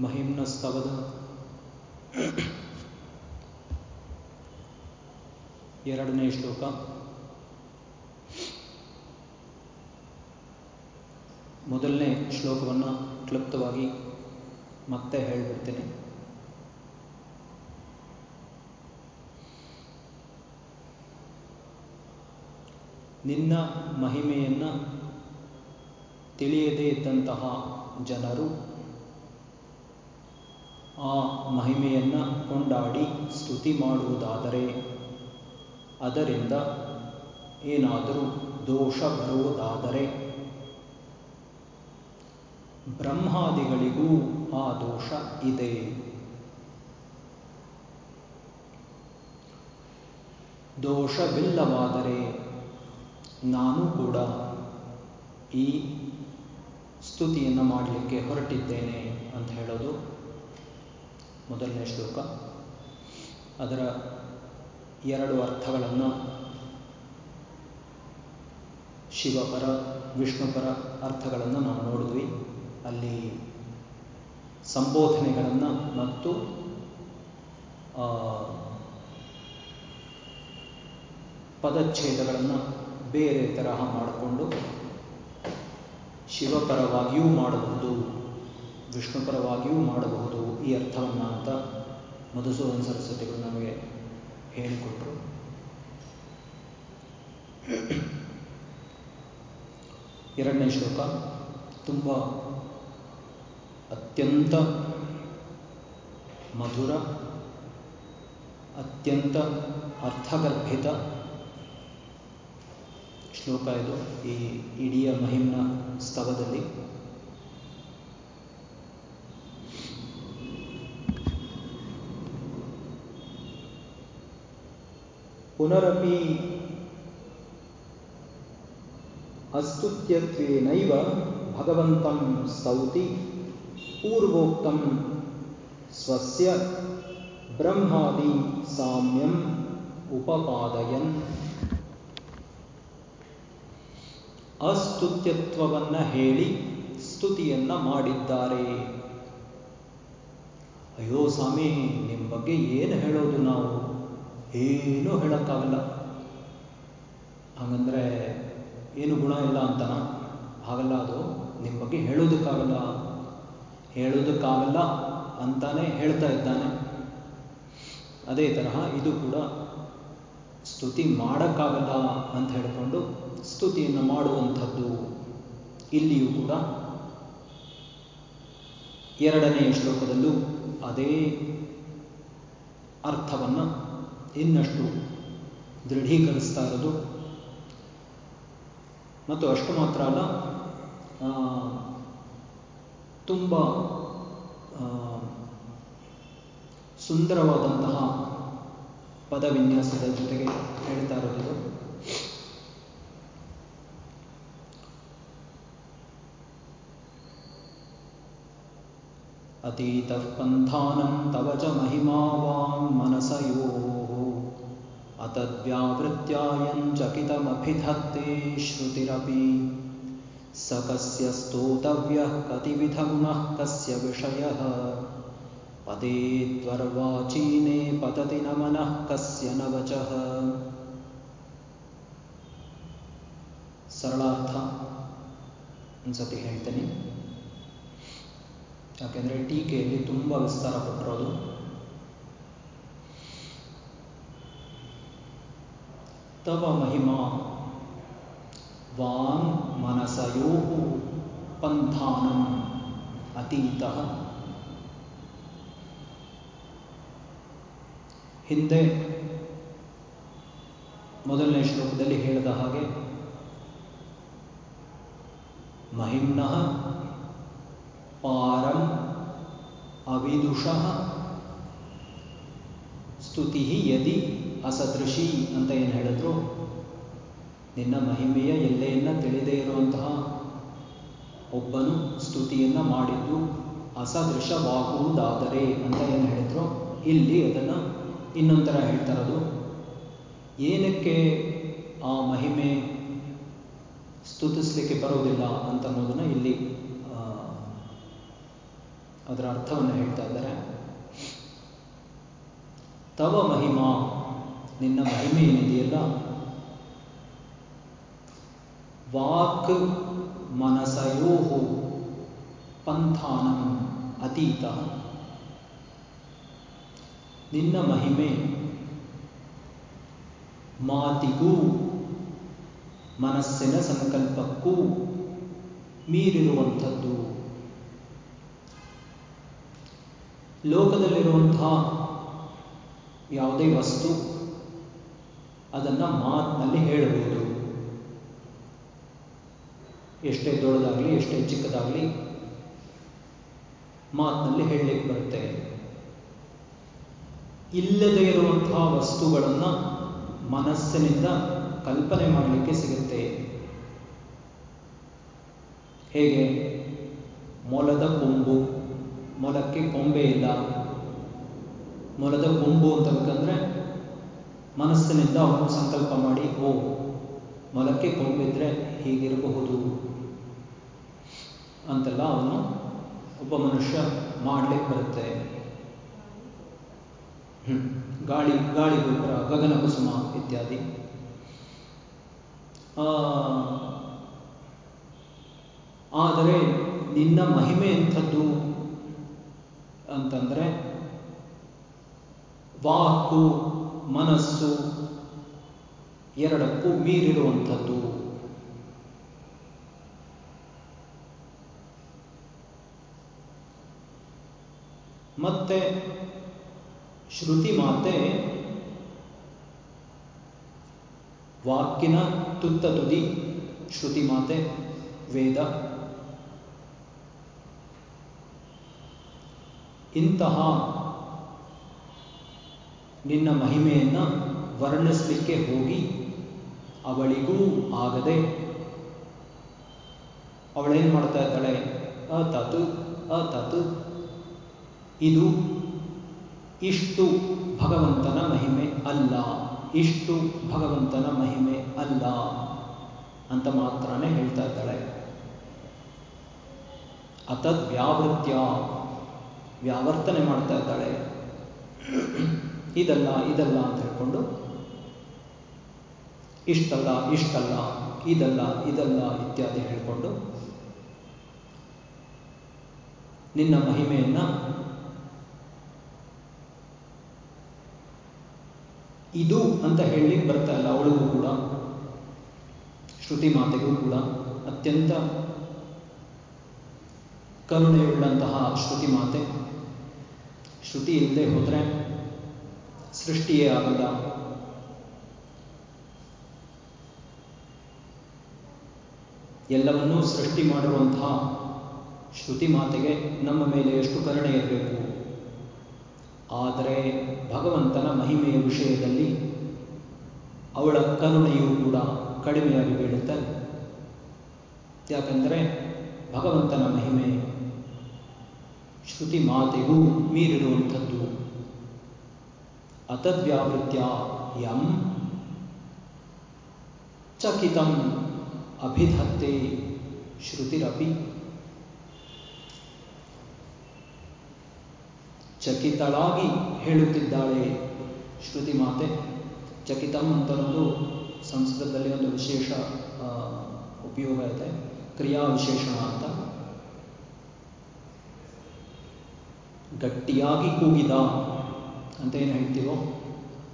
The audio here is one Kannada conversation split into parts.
ಮಹಿಮ್ನ ಸ್ತವದ ಎರಡನೇ ಶ್ಲೋಕ. ಮೊದಲನೇ ಶ್ಲೋಕವನ್ನು ಕ್ಲುಪ್ತವಾಗಿ ಮತ್ತೆ ಹೇಳಿಬಿಡ್ತೇನೆ. ನಿನ್ನ ಮಹಿಮೆಯನ್ನು ತಿಳಿಯದೇ ಇದ್ದಂತಹ ಜನರು ಆ ಮಹಿಮೆಯನ್ನು ಕೊಂಡಾಡಿ ಸ್ತುತಿ ಮಾಡುವುದಾದರೆ, ಅದರಿಂದ ಏನಾದರೂ ದೋಷ ಬರುವುದಾದರೆ. ಬ್ರಹ್ಮಾದಿಗಳಿಗೂ ಆ ದೋಷ ಇದೆ. ದೋಷವಿಲ್ಲವಾದರೆ ನಾನು ಕೂಡ ಈ ಸ್ತುತಿಯನ್ನು ಮಾಡಲಿಕ್ಕೆ ಹೊರಟಿದ್ದೇನೆ ಅಂತ ಹೇಳೋದು ಮೊದಲನೇ ಶ್ಲೋಕ. ಅದರ ಎರಡು ಅರ್ಥಗಳನ್ನು ಶಿವಪರ ವಿಷ್ಣುಪರ ಅರ್ಥಗಳನ್ನು ನಾವು ನೋಡಿದ್ವಿ. ಅಲ್ಲಿ ಸಂಬೋಧನೆಗಳನ್ನು ಮತ್ತು ಪದಚ್ಛೇದಗಳನ್ನು ಬೇರೆ ತರಹ ಮಾಡಿಕೊಂಡು ಶಿವಪರವಾಗಿಯೂ ಮಾಡಬಹುದು. ವಿಷ್ಣುಪರವಾಗಿಯೂ ಮಾಡಬಹುದು. ಈ ಅರ್ಥವನ್ನು ಅಂತ ಮಧುಸೂದನ ಸರಸ್ವತಿಗಳು ನಮಗೆ ಹೇಳಿಕೊಟ್ರು. ಎರಡನೇ ಶ್ಲೋಕ, ತುಂಬ ಅತ್ಯಂತ ಮಧುರ, ಅತ್ಯಂತ ಅರ್ಥಗರ್ಭಿತ ಶ್ಲೋಕ ಇದು ಈ ಇಡೀ ಮಹಿಮ್ನ ಸ್ತವದಲ್ಲಿ. ಪುನರಪಿ ಅಸ್ತುತ್ಯತ್ವೇನೈವ ಭಗವಂತಂ ಸ್ತೌತಿ ಪೂರ್ವೋಕ್ತಂ ಸ್ವಸ್ಯ ಬ್ರಹ್ಮಾದಿ ಸಾಮ್ಯಂ ಉಪಪಾದಯನ್ ಅಸ್ತುತ್ಯತ್ವವನ್ನು ಹೇಳಿ ಸ್ತುತಿಯನ್ನ ಮಾಡಿದ್ದಾರೆ. ಅಯ್ಯೋ ಸ್ವಾಮಿ ನಿಮ್ಮ ಬಗ್ಗೆ ಏನು ಹೇಳೋದು ನಾವು? ಏನೂ ಹೇಳೋಕ್ಕಾಗಲ್ಲ. ಹಾಗಂದ್ರೆ ಏನು ಗುಣ ಇಲ್ಲ ಅಂತನ? ಹಾಗಲ್ಲ ಅದು. ನಿಮ್ಮ ಬಗ್ಗೆ ಹೇಳೋದಕ್ಕಾಗಲ್ಲ. ಹೇಳೋದಕ್ಕಾಗಲ್ಲ ಅಂತಾನೆ ಹೇಳ್ತಾ ಇದ್ದಾನೆ. ಅದೇ ತರಹ ಇದು ಕೂಡ ಸ್ತುತಿ ಮಾಡೋಕ್ಕಾಗಲ್ಲ ಅಂತ ಹೇಳಿಕೊಂಡು ಸ್ತುತಿಯನ್ನು ಮಾಡುವಂಥದ್ದು. ಇಲ್ಲಿಯೂ ಕೂಡ ಎರಡನೇ ಶ್ಲೋಕದಲ್ಲೂ ಅದೇ ಅರ್ಥವನ್ನು ಇನ್ನಷ್ಟು ದೃಢೀಕರಿಸ್ತಾ ಇರೋದು ಮತ್ತು ಅಷ್ಟು ಮಾತ್ರ ಅಲ್ಲ ತುಂಬ ಸುಂದರವಾದಂತಹ ಪದವಿನ್ಯಾಸದ ಜೊತೆಗೆ ಹೇಳ್ತಾ ಇರೋದು अतीतः पन्थानं तव च महिमा वाङ्मनसयोः अतद्व्यावृत्यायञ्चकितमभिधत्ते श्रुतिरपि स कस्य स्तोतव्यः कतिविधगुणः कस्य विषयः पदे त्वर्वाचीने पतति न मनः कस्य न वचः ಸರಳಾರ್ಥ ಒಂದ್ಸತಿ ಹೇಳ್ತೇನೆ ಯಾಕೆಂದರೆ ಟೀಕೆಯಲ್ಲಿ ತುಂಬ ವಿಸ್ತಾರ ಪಟ್ಟಿರೋದು ತವ ಮಹಿಮಾ. ವಾಂ ಮನಸಯೋ ಪಂಥಾನಂ ಅತೀತ. ಹಿಂದೆ ಮೊದಲನೇ ಶ್ಲೋಕದಲ್ಲಿ ಹೇಳಿದ ಹಾಗೆ, ಮಹಿಮ್ನ ಪಾರಂ ಅವಿದುಷಃ ಸ್ತುತಿ ಯದಿ ಅಸದೃಶಿ ಅಂತ ಏನು ಹೇಳಿದ್ರು? ನಿನ್ನ ಮಹಿಮೆಯ ಎಲ್ಲೆಯನ್ನು ತಿಳಿದೇ ಇರುವಂತಹ ಒಬ್ಬನು ಸ್ತುತಿಯನ್ನ ಮಾಡಿದ್ದು ಅಸದೃಶವಾಗುವುದಾದರೆ ಅಂತ ಏನು ಹೇಳಿದ್ರು? ಇಲ್ಲಿ ಅದನ್ನು ಇನ್ನೊಂಥರ ಹೇಳ್ತಾ ಇರೋದು. ಏನಕ್ಕೆ ಆ ಮಹಿಮೆ ಸ್ತುತಿಸ್ಲಿಕ್ಕೆ ಬರುವುದಿಲ್ಲ ಅಂತ ಅನ್ನೋದನ್ನು ಇಲ್ಲಿ ಅದರ ಅರ್ಥವನ್ನು ಹೇಳ್ತಾ ಇದ್ದಾರೆ. ತವ ಮಹಿಮಾ ನಿನ್ನ ಮಹಿಮೆ ಏನಿದೆಯಲ್ಲ? ವಾಕ್ ಮನಸಯೋ ಪಂಥಾನಂ ಅತೀತ. ನಿನ್ನ ಮಹಿಮೆ ಮಾತಿಗೂ, ಮನಸ್ಸಿನ ಸಂಕಲ್ಪಕ್ಕೂ ಮೀರಿರುವಂಥದ್ದು. ಲೋಕದಲ್ಲಿರುವಂತಹ ಯಾವುದೇ ವಸ್ತು ಅದನ್ನು ಮಾತಿನಲ್ಲಿ ಹೇಳಬಹುದು. ಎಷ್ಟೇ ದೊಡ್ಡದಾಗಲಿ, ಎಷ್ಟೇ ಚಿಕ್ಕದಾಗಲಿ ಮಾತಿನಲ್ಲಿ ಹೇಳಲಿಕ್ಕೆ ಬರುತ್ತೆ. ಇಲ್ಲದೆ ಇರುವಂತಹ ವಸ್ತುಗಳನ್ನು ಮನಸ್ಸಿನಿಂದ ಕಲ್ಪನೆ ಮಾಡಲಿಕ್ಕೆ ಸಿಗುತ್ತೆ. ಹೇಗೆ? ಮೊಲದ ಕೊಂಬು. ಮೊಲಕ್ಕೆ ಕೊಂಬೆ ಇಲ್ಲ. ಮೊಲದ ಕೊಂಬು ಅಂತ ಬೇಕಂದ್ರೆ ಮನಸ್ಸಿನಿಂದ ಅವನು ಸಂಕಲ್ಪ ಮಾಡಿ, ಓ, ಮೊಲಕ್ಕೆ ಕೊಂಬಿದ್ರೆ ಹೀಗಿರಬಹುದು. ಅಂತೆಲ್ಲ ಅವನು ಒಬ್ಬ ಮನುಷ್ಯ ಮಾಡಲಿಕ್ಕೆ ಬರುತ್ತೆ. ಗಾಳಿ ಗಾಳಿ ಗೊಬ್ಬರ ಗಗನ ಕುಸುಮ ಇತ್ಯಾದಿ. ಆದರೆ ನಿನ್ನ ಮಹಿಮೆ ಎಂಥದ್ದು? ಅಂತಂದ್ರೆ, ವಾಕು ಮನಸ್ಸು ಎರಡಕ್ಕೂ ಮೀರಿರುವಂಥದ್ದು. ಮತ್ತೆ ಶ್ರುತಿ ಮಾತೆ ವಾಕಿನ ತುತ್ತ ತುದಿ ಶ್ರುತಿ ಮಾತೆ ವೇದ. ಇಂತಹ ನಿನ್ನ ಮಹಿಮೆಯನ್ನು ವರ್ಣಿಸಲಿಕ್ಕೆ ಹೋಗಿ ಅವಳಿಗೂ ಆಗದೆ ಅವಳೇನು ಮಾಡ್ತಾ ಇದ್ದಾಳೆ? ಅ ತತ್ ಇದು ಇಷ್ಟು ಭಗವಂತನ ಮಹಿಮೆ ಅಲ್ಲ. ಇಷ್ಟು ಭಗವಂತನ ಮಹಿಮೆ ಅಲ್ಲ ಅಂತ ಮಾತ್ರನೇ ಹೇಳ್ತಾ ಇದ್ದಾಳೆ. ಅತದ್ ವ್ಯಾವೃತ್ಯ, ವ್ಯಾವರ್ತನೆ ಮಾಡ್ತಾ ಇದ್ದಾಳೆ. ಇದಲ್ಲ ಇದಲ್ಲ ಅಂತ ಹೇಳ್ಕೊಂಡು, ಇಷ್ಟಲ್ಲ ಇಷ್ಟಲ್ಲ, ಇದಲ್ಲ ಇದಲ್ಲ ಇತ್ಯಾದಿ ಹೇಳಿಕೊಂಡು, ನಿನ್ನ ಮಹಿಮೆಯನ್ನ ಇದು ಅಂತ ಹೇಳಲಿಕ್ಕೆ ಬರ್ತಾ ಇಲ್ಲ, ಅವಳಿಗೂ ಕೂಡ, ಶ್ರುತಿ ಮಾತೆಗೂ ಕೂಡ, ಅತ್ಯಂತ ಕರುಣೆಯುಳ್ಳಂತಹ ಶ್ರುತಿ ಮಾತೆ. ಶ್ರುತಿ ಇಲ್ಲದೆ ಹೋದರೆ ಸೃಷ್ಟಿಯೇ ಆಗಲ್ಲ. ಎಲ್ಲವನ್ನೂ ಸೃಷ್ಟಿ ಮಾಡಿರುವಂತಹ ಶ್ರುತಿ ಮಾತೆಗೆ ನಮ್ಮ ಮೇಲೆ ಎಷ್ಟು ಕರುಣೆ ಇರಬೇಕು. ಆದರೆ ಭಗವಂತನ ಮಹಿಮೆಯ ವಿಷಯದಲ್ಲಿ ಅವಳ ಕರುಣೆಯೂ ಕೂಡ ಕಡಿಮೆಯಾಗಿ ಬೀಳುತ್ತೆ. ಯಾಕಂದರೆ ಭಗವಂತನ ಮಹಿಮೆ ಶ್ರುತಿ ಮಾತೆಗೂ ಮೀರಿರುವಂಥದ್ದು. ಅತದ್ವ್ಯಾವೃತ್ಯ ಯಂ ಚಕಿತಂ ಅಭಿಧತ್ತೆ ಶ್ರುತಿರಪಿ. ಚಕಿತಳಾಗಿ ಹೇಳುತ್ತಿದ್ದಾಳೆ ಶ್ರುತಿ ಮಾತೆ ಚಕಿತಂ ಅಂತನ್ನೋದು ಸಂಸ್ಕೃತದಲ್ಲಿ ಒಂದು ವಿಶೇಷ ಉಪಯೋಗ ಇದೆ. ಕ್ರಿಯಾ ವಿಶೇಷಣ ಅಂತ. ಗಟ್ಟಿಯಾಗಿ ಕೂಗಿದ ಅಂತ ಏನು ಹೇಳ್ತೀವೋ,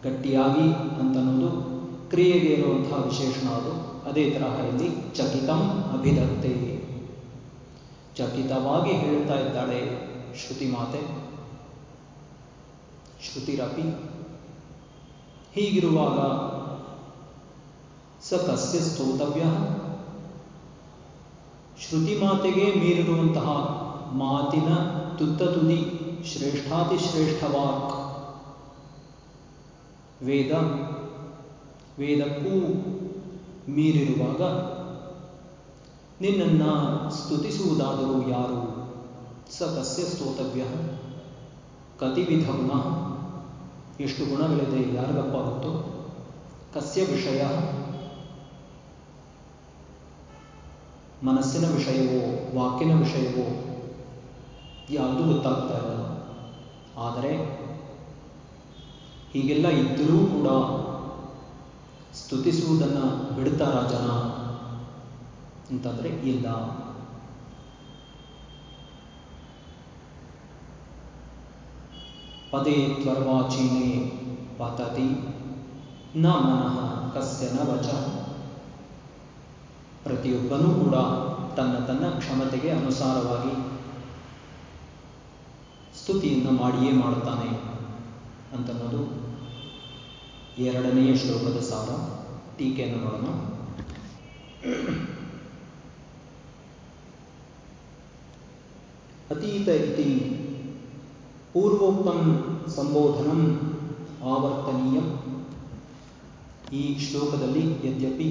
ಗಟ್ಟಿಯಾಗಿ ಅಂತನ್ನೋದು, ಕ್ರಿಯೆಗೆ ಇರುವಂತಹ ವಿಶೇಷಣ ಅದು. ಅದೇ ತರಹ ಇಲ್ಲಿ ಚಕಿತಂ ಅಭಿಧತ್ತೆ. ಚಕಿತವಾಗಿ ಹೇಳ್ತಾ ಇದ್ದಾಳೆ ಶ್ರುತಿ ಮಾತೆ ಶ್ರುತಿರಪಿ. ಹೀಗಿರುವಾಗ ಸ ಕಸ್ಯ ಸ್ತೋತವ್ಯ. ಶ್ರುತಿ ಮಾತೆಗೆ ಮೀರಿರುವಂತಹ ಮಾತಿನ ತುತ್ತ ತುದಿ ಶ್ರೇಷ್ಠಾತಿ ಶ್ರೇಷ್ಠ ವಾಕ್ ವೇದ, ವೇದಕ್ಕೂ ಮೀರಿರುವಾಗ ನಿನ್ನನ್ನು ಸ್ತುತಿಸುವುದಾದರೂ ಯಾರು? ಸ ಕಸ್ಯ ಸ್ತೋತವ್ಯ ಕತಿವಿಧ ಗುಣ ಎಷ್ಟು ಗುಣಗಳಿದೆ, ಯಾರಿಗಪ್ಪ ಗೊತ್ತು? ಕಸ್ಯ ವಿಷಯ. ಮನಸ್ಸಿನ ವಿಷಯವೋ, ವಾಕಿನ ವಿಷಯವೋ, ಯಾವುದೂ ಗೊತ್ತಾಗ್ತಾ ಇಲ್ಲ. ಆದರೆ ಹೀಗೆಲ್ಲ ಇದ್ದರೂ ಕೂಡ ಸ್ತುತಿಸುವುದನ್ನು ಬಿಡ್ತಾರ ಜನ ಅಂತಂದರೆ ಇಲ್ಲ. ಪದೇ ತ್ವರ್ವಾಚೀನೆ ಪತತಿ ನ ಮನಃ ಕಸ್ಯ ನ ವಚ. ಪ್ರತಿಯೊಬ್ಬನೂ ಕೂಡ ತನ್ನ ತನ್ನ ಕ್ಷಮತೆಗೆ ಅನುಸಾರವಾಗಿ ಸ್ತುತಿಯನ್ನು ಮಾಡಿಯೇ ಮಾಡುತ್ತಾನೆ. ಅಂತನ್ನೋದು ಎರಡನೆಯ ಶ್ಲೋಕದ ಸಾರ ಟೀಕೆಯನ್ನು ನೋಡೋಣ ಅತೀತ ಇತಿ ಪೂರ್ವೋಕ್ತಂ ಸಂಬೋಧನಂ ಆವರ್ತನೀಯ. ಈ ಶ್ಲೋಕದಲ್ಲಿ ಯದ್ಯಪಿ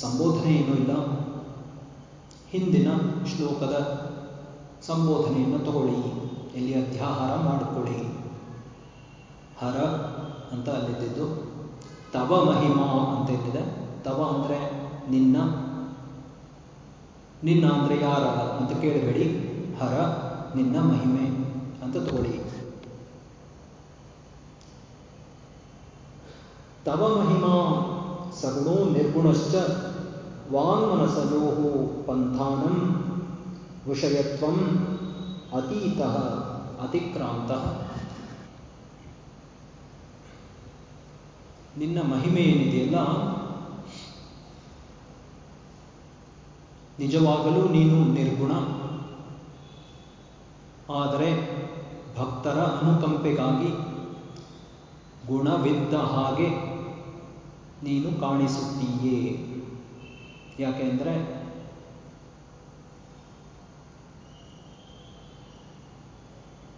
ಸಂಬೋಧನೆ ಏನೂ ಇಲ್ಲ, ಹಿಂದಿನ ಶ್ಲೋಕದ ಸಂಬೋಧನೆಯನ್ನು ತಗೊಳ್ಳಿ ಇಲ್ಲಿ ಅಧ್ಯಾಹಾರ ಮಾಡಿಕೊಳ್ಳಿ. ಹರ ಅಂತ ಅಲ್ಲಿದ್ದಿದ್ದು. ತವ ಮಹಿಮಾ ಅಂತ ಇಲ್ಲಿದೆ ತವ ಅಂದರೆ ನಿನ್ನ ನಿನ್ನ ಅಂದರೆ ಯಾರ ಅಂತ ಕೇಳಬೇಡಿ. ಹರ, ನಿನ್ನ ಮಹಿಮೆ ಅಂತ ತಗೊಳ್ಳಿ. ತವ ಮಹಿಮಾ ಸಗುಣೋ ನಿರ್ಗುಣಶ್ಚ ವಾಂಗ್ಮನಸಯೋ ಪಂಥಾನಂ ವಿಷಯತ್ವ ಅತೀತ ಅತಿಕ್ರಾಂತ. ನಿನ್ನ ಮಹಿಮೆ ಏನಿದೆಯಲ್ಲ ನಿಜವಾಗಲೂ ನೀನು ನಿರ್ಗುಣ. ಆದರೆ ಭಕ್ತರ ಅನುಕಂಪೆಗಾಗಿ ಗುಣವಿದ್ದ ಹಾಗೆ ನೀನು ಕಾಣಿಸುತ್ತೀಯೇ? ಯಾಕೆಂದರೆ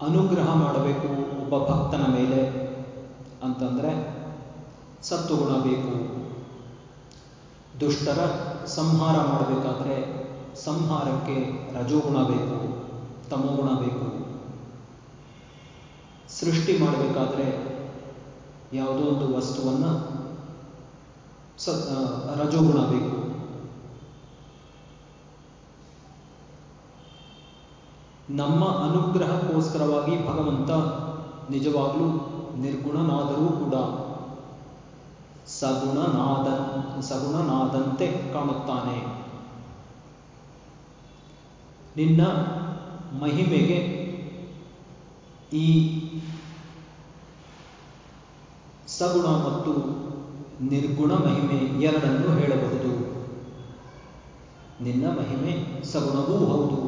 ಅನುಗ್ರಹ ಮಾಡಬೇಕು ಒಬ್ಬ ಭಕ್ತನ ಮೇಲೆ ಅಂತಂದರೆ ಸತ್ವಗುಣ ಬೇಕು. ದುಷ್ಟರ ಸಂಹಾರ ಮಾಡಬೇಕಾದ್ರೆ ಸಂಹಾರಕ್ಕೆ ರಜೋಗುಣ ಬೇಕು ತಮೋಗುಣ ಬೇಕು. ಸೃಷ್ಟಿ ಮಾಡಬೇಕಾದ್ರೆ ಯಾವುದೋ ಒಂದು ವಸ್ತುವನ್ನ ಸ ರಜೋಗುಣ ಬೇಕು. ನಮ್ಮ ಅನುಗ್ರಹಕ್ಕೋಸ್ಕರವಾಗಿ ಭಗವಂತ ನಿಜವಾಗ್ಲೂ ನಿರ್ಗುಣನಾದರೂ ಕೂಡ ಸಗುಣನಾದ ಸಗುಣನಾದಂತೆ ಕಾಣುತ್ತಾನೆ. ನಿನ್ನ ಮಹಿಮೆಗೆ ಈ ಸಗುಣ ಮತ್ತು ನಿರ್ಗುಣ ಮಹಿಮೆ ಎರಡನ್ನು ಹೇಳಬಹುದು. ನಿನ್ನ ಮಹಿಮೆ ಸಗುಣವೂ ಹೌದು,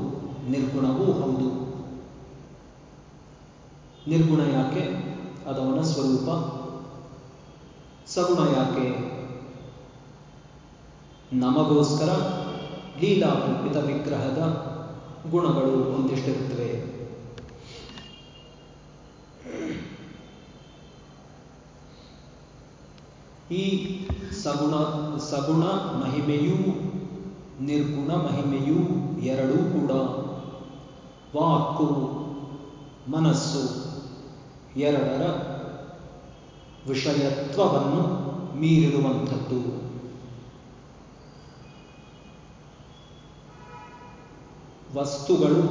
ನಿರ್ಗುಣವೂ ಹೌದು. ನಿರ್ಗುಣ ಯಾಕೆ? ಅದವನ ಸ್ವರೂಪ. ಸಗುಣ ಯಾಕೆ ನಮಗೋಸ್ಕರ ಲೀಲಾ ಕಲ್ಪಿತ ವಿಗ್ರಹದ ಗುಣಗಳು ಒಂದಿಷ್ಟಿರುತ್ತವೆ. ಈ ಸಗುಣ ಸಗುಣ ಮಹಿಮೆಯೂ, ನಿರ್ಗುಣ ಮಹಿಮೆಯೂ ಎರಡೂ ಕೂಡ ವಾಕು, ಮನಸ್ಸು ಎರಡರ ವಿಷಯತ್ವವನ್ನು ಮೀರಿರುವಂಥದ್ದು. ವಸ್ತುಗಳು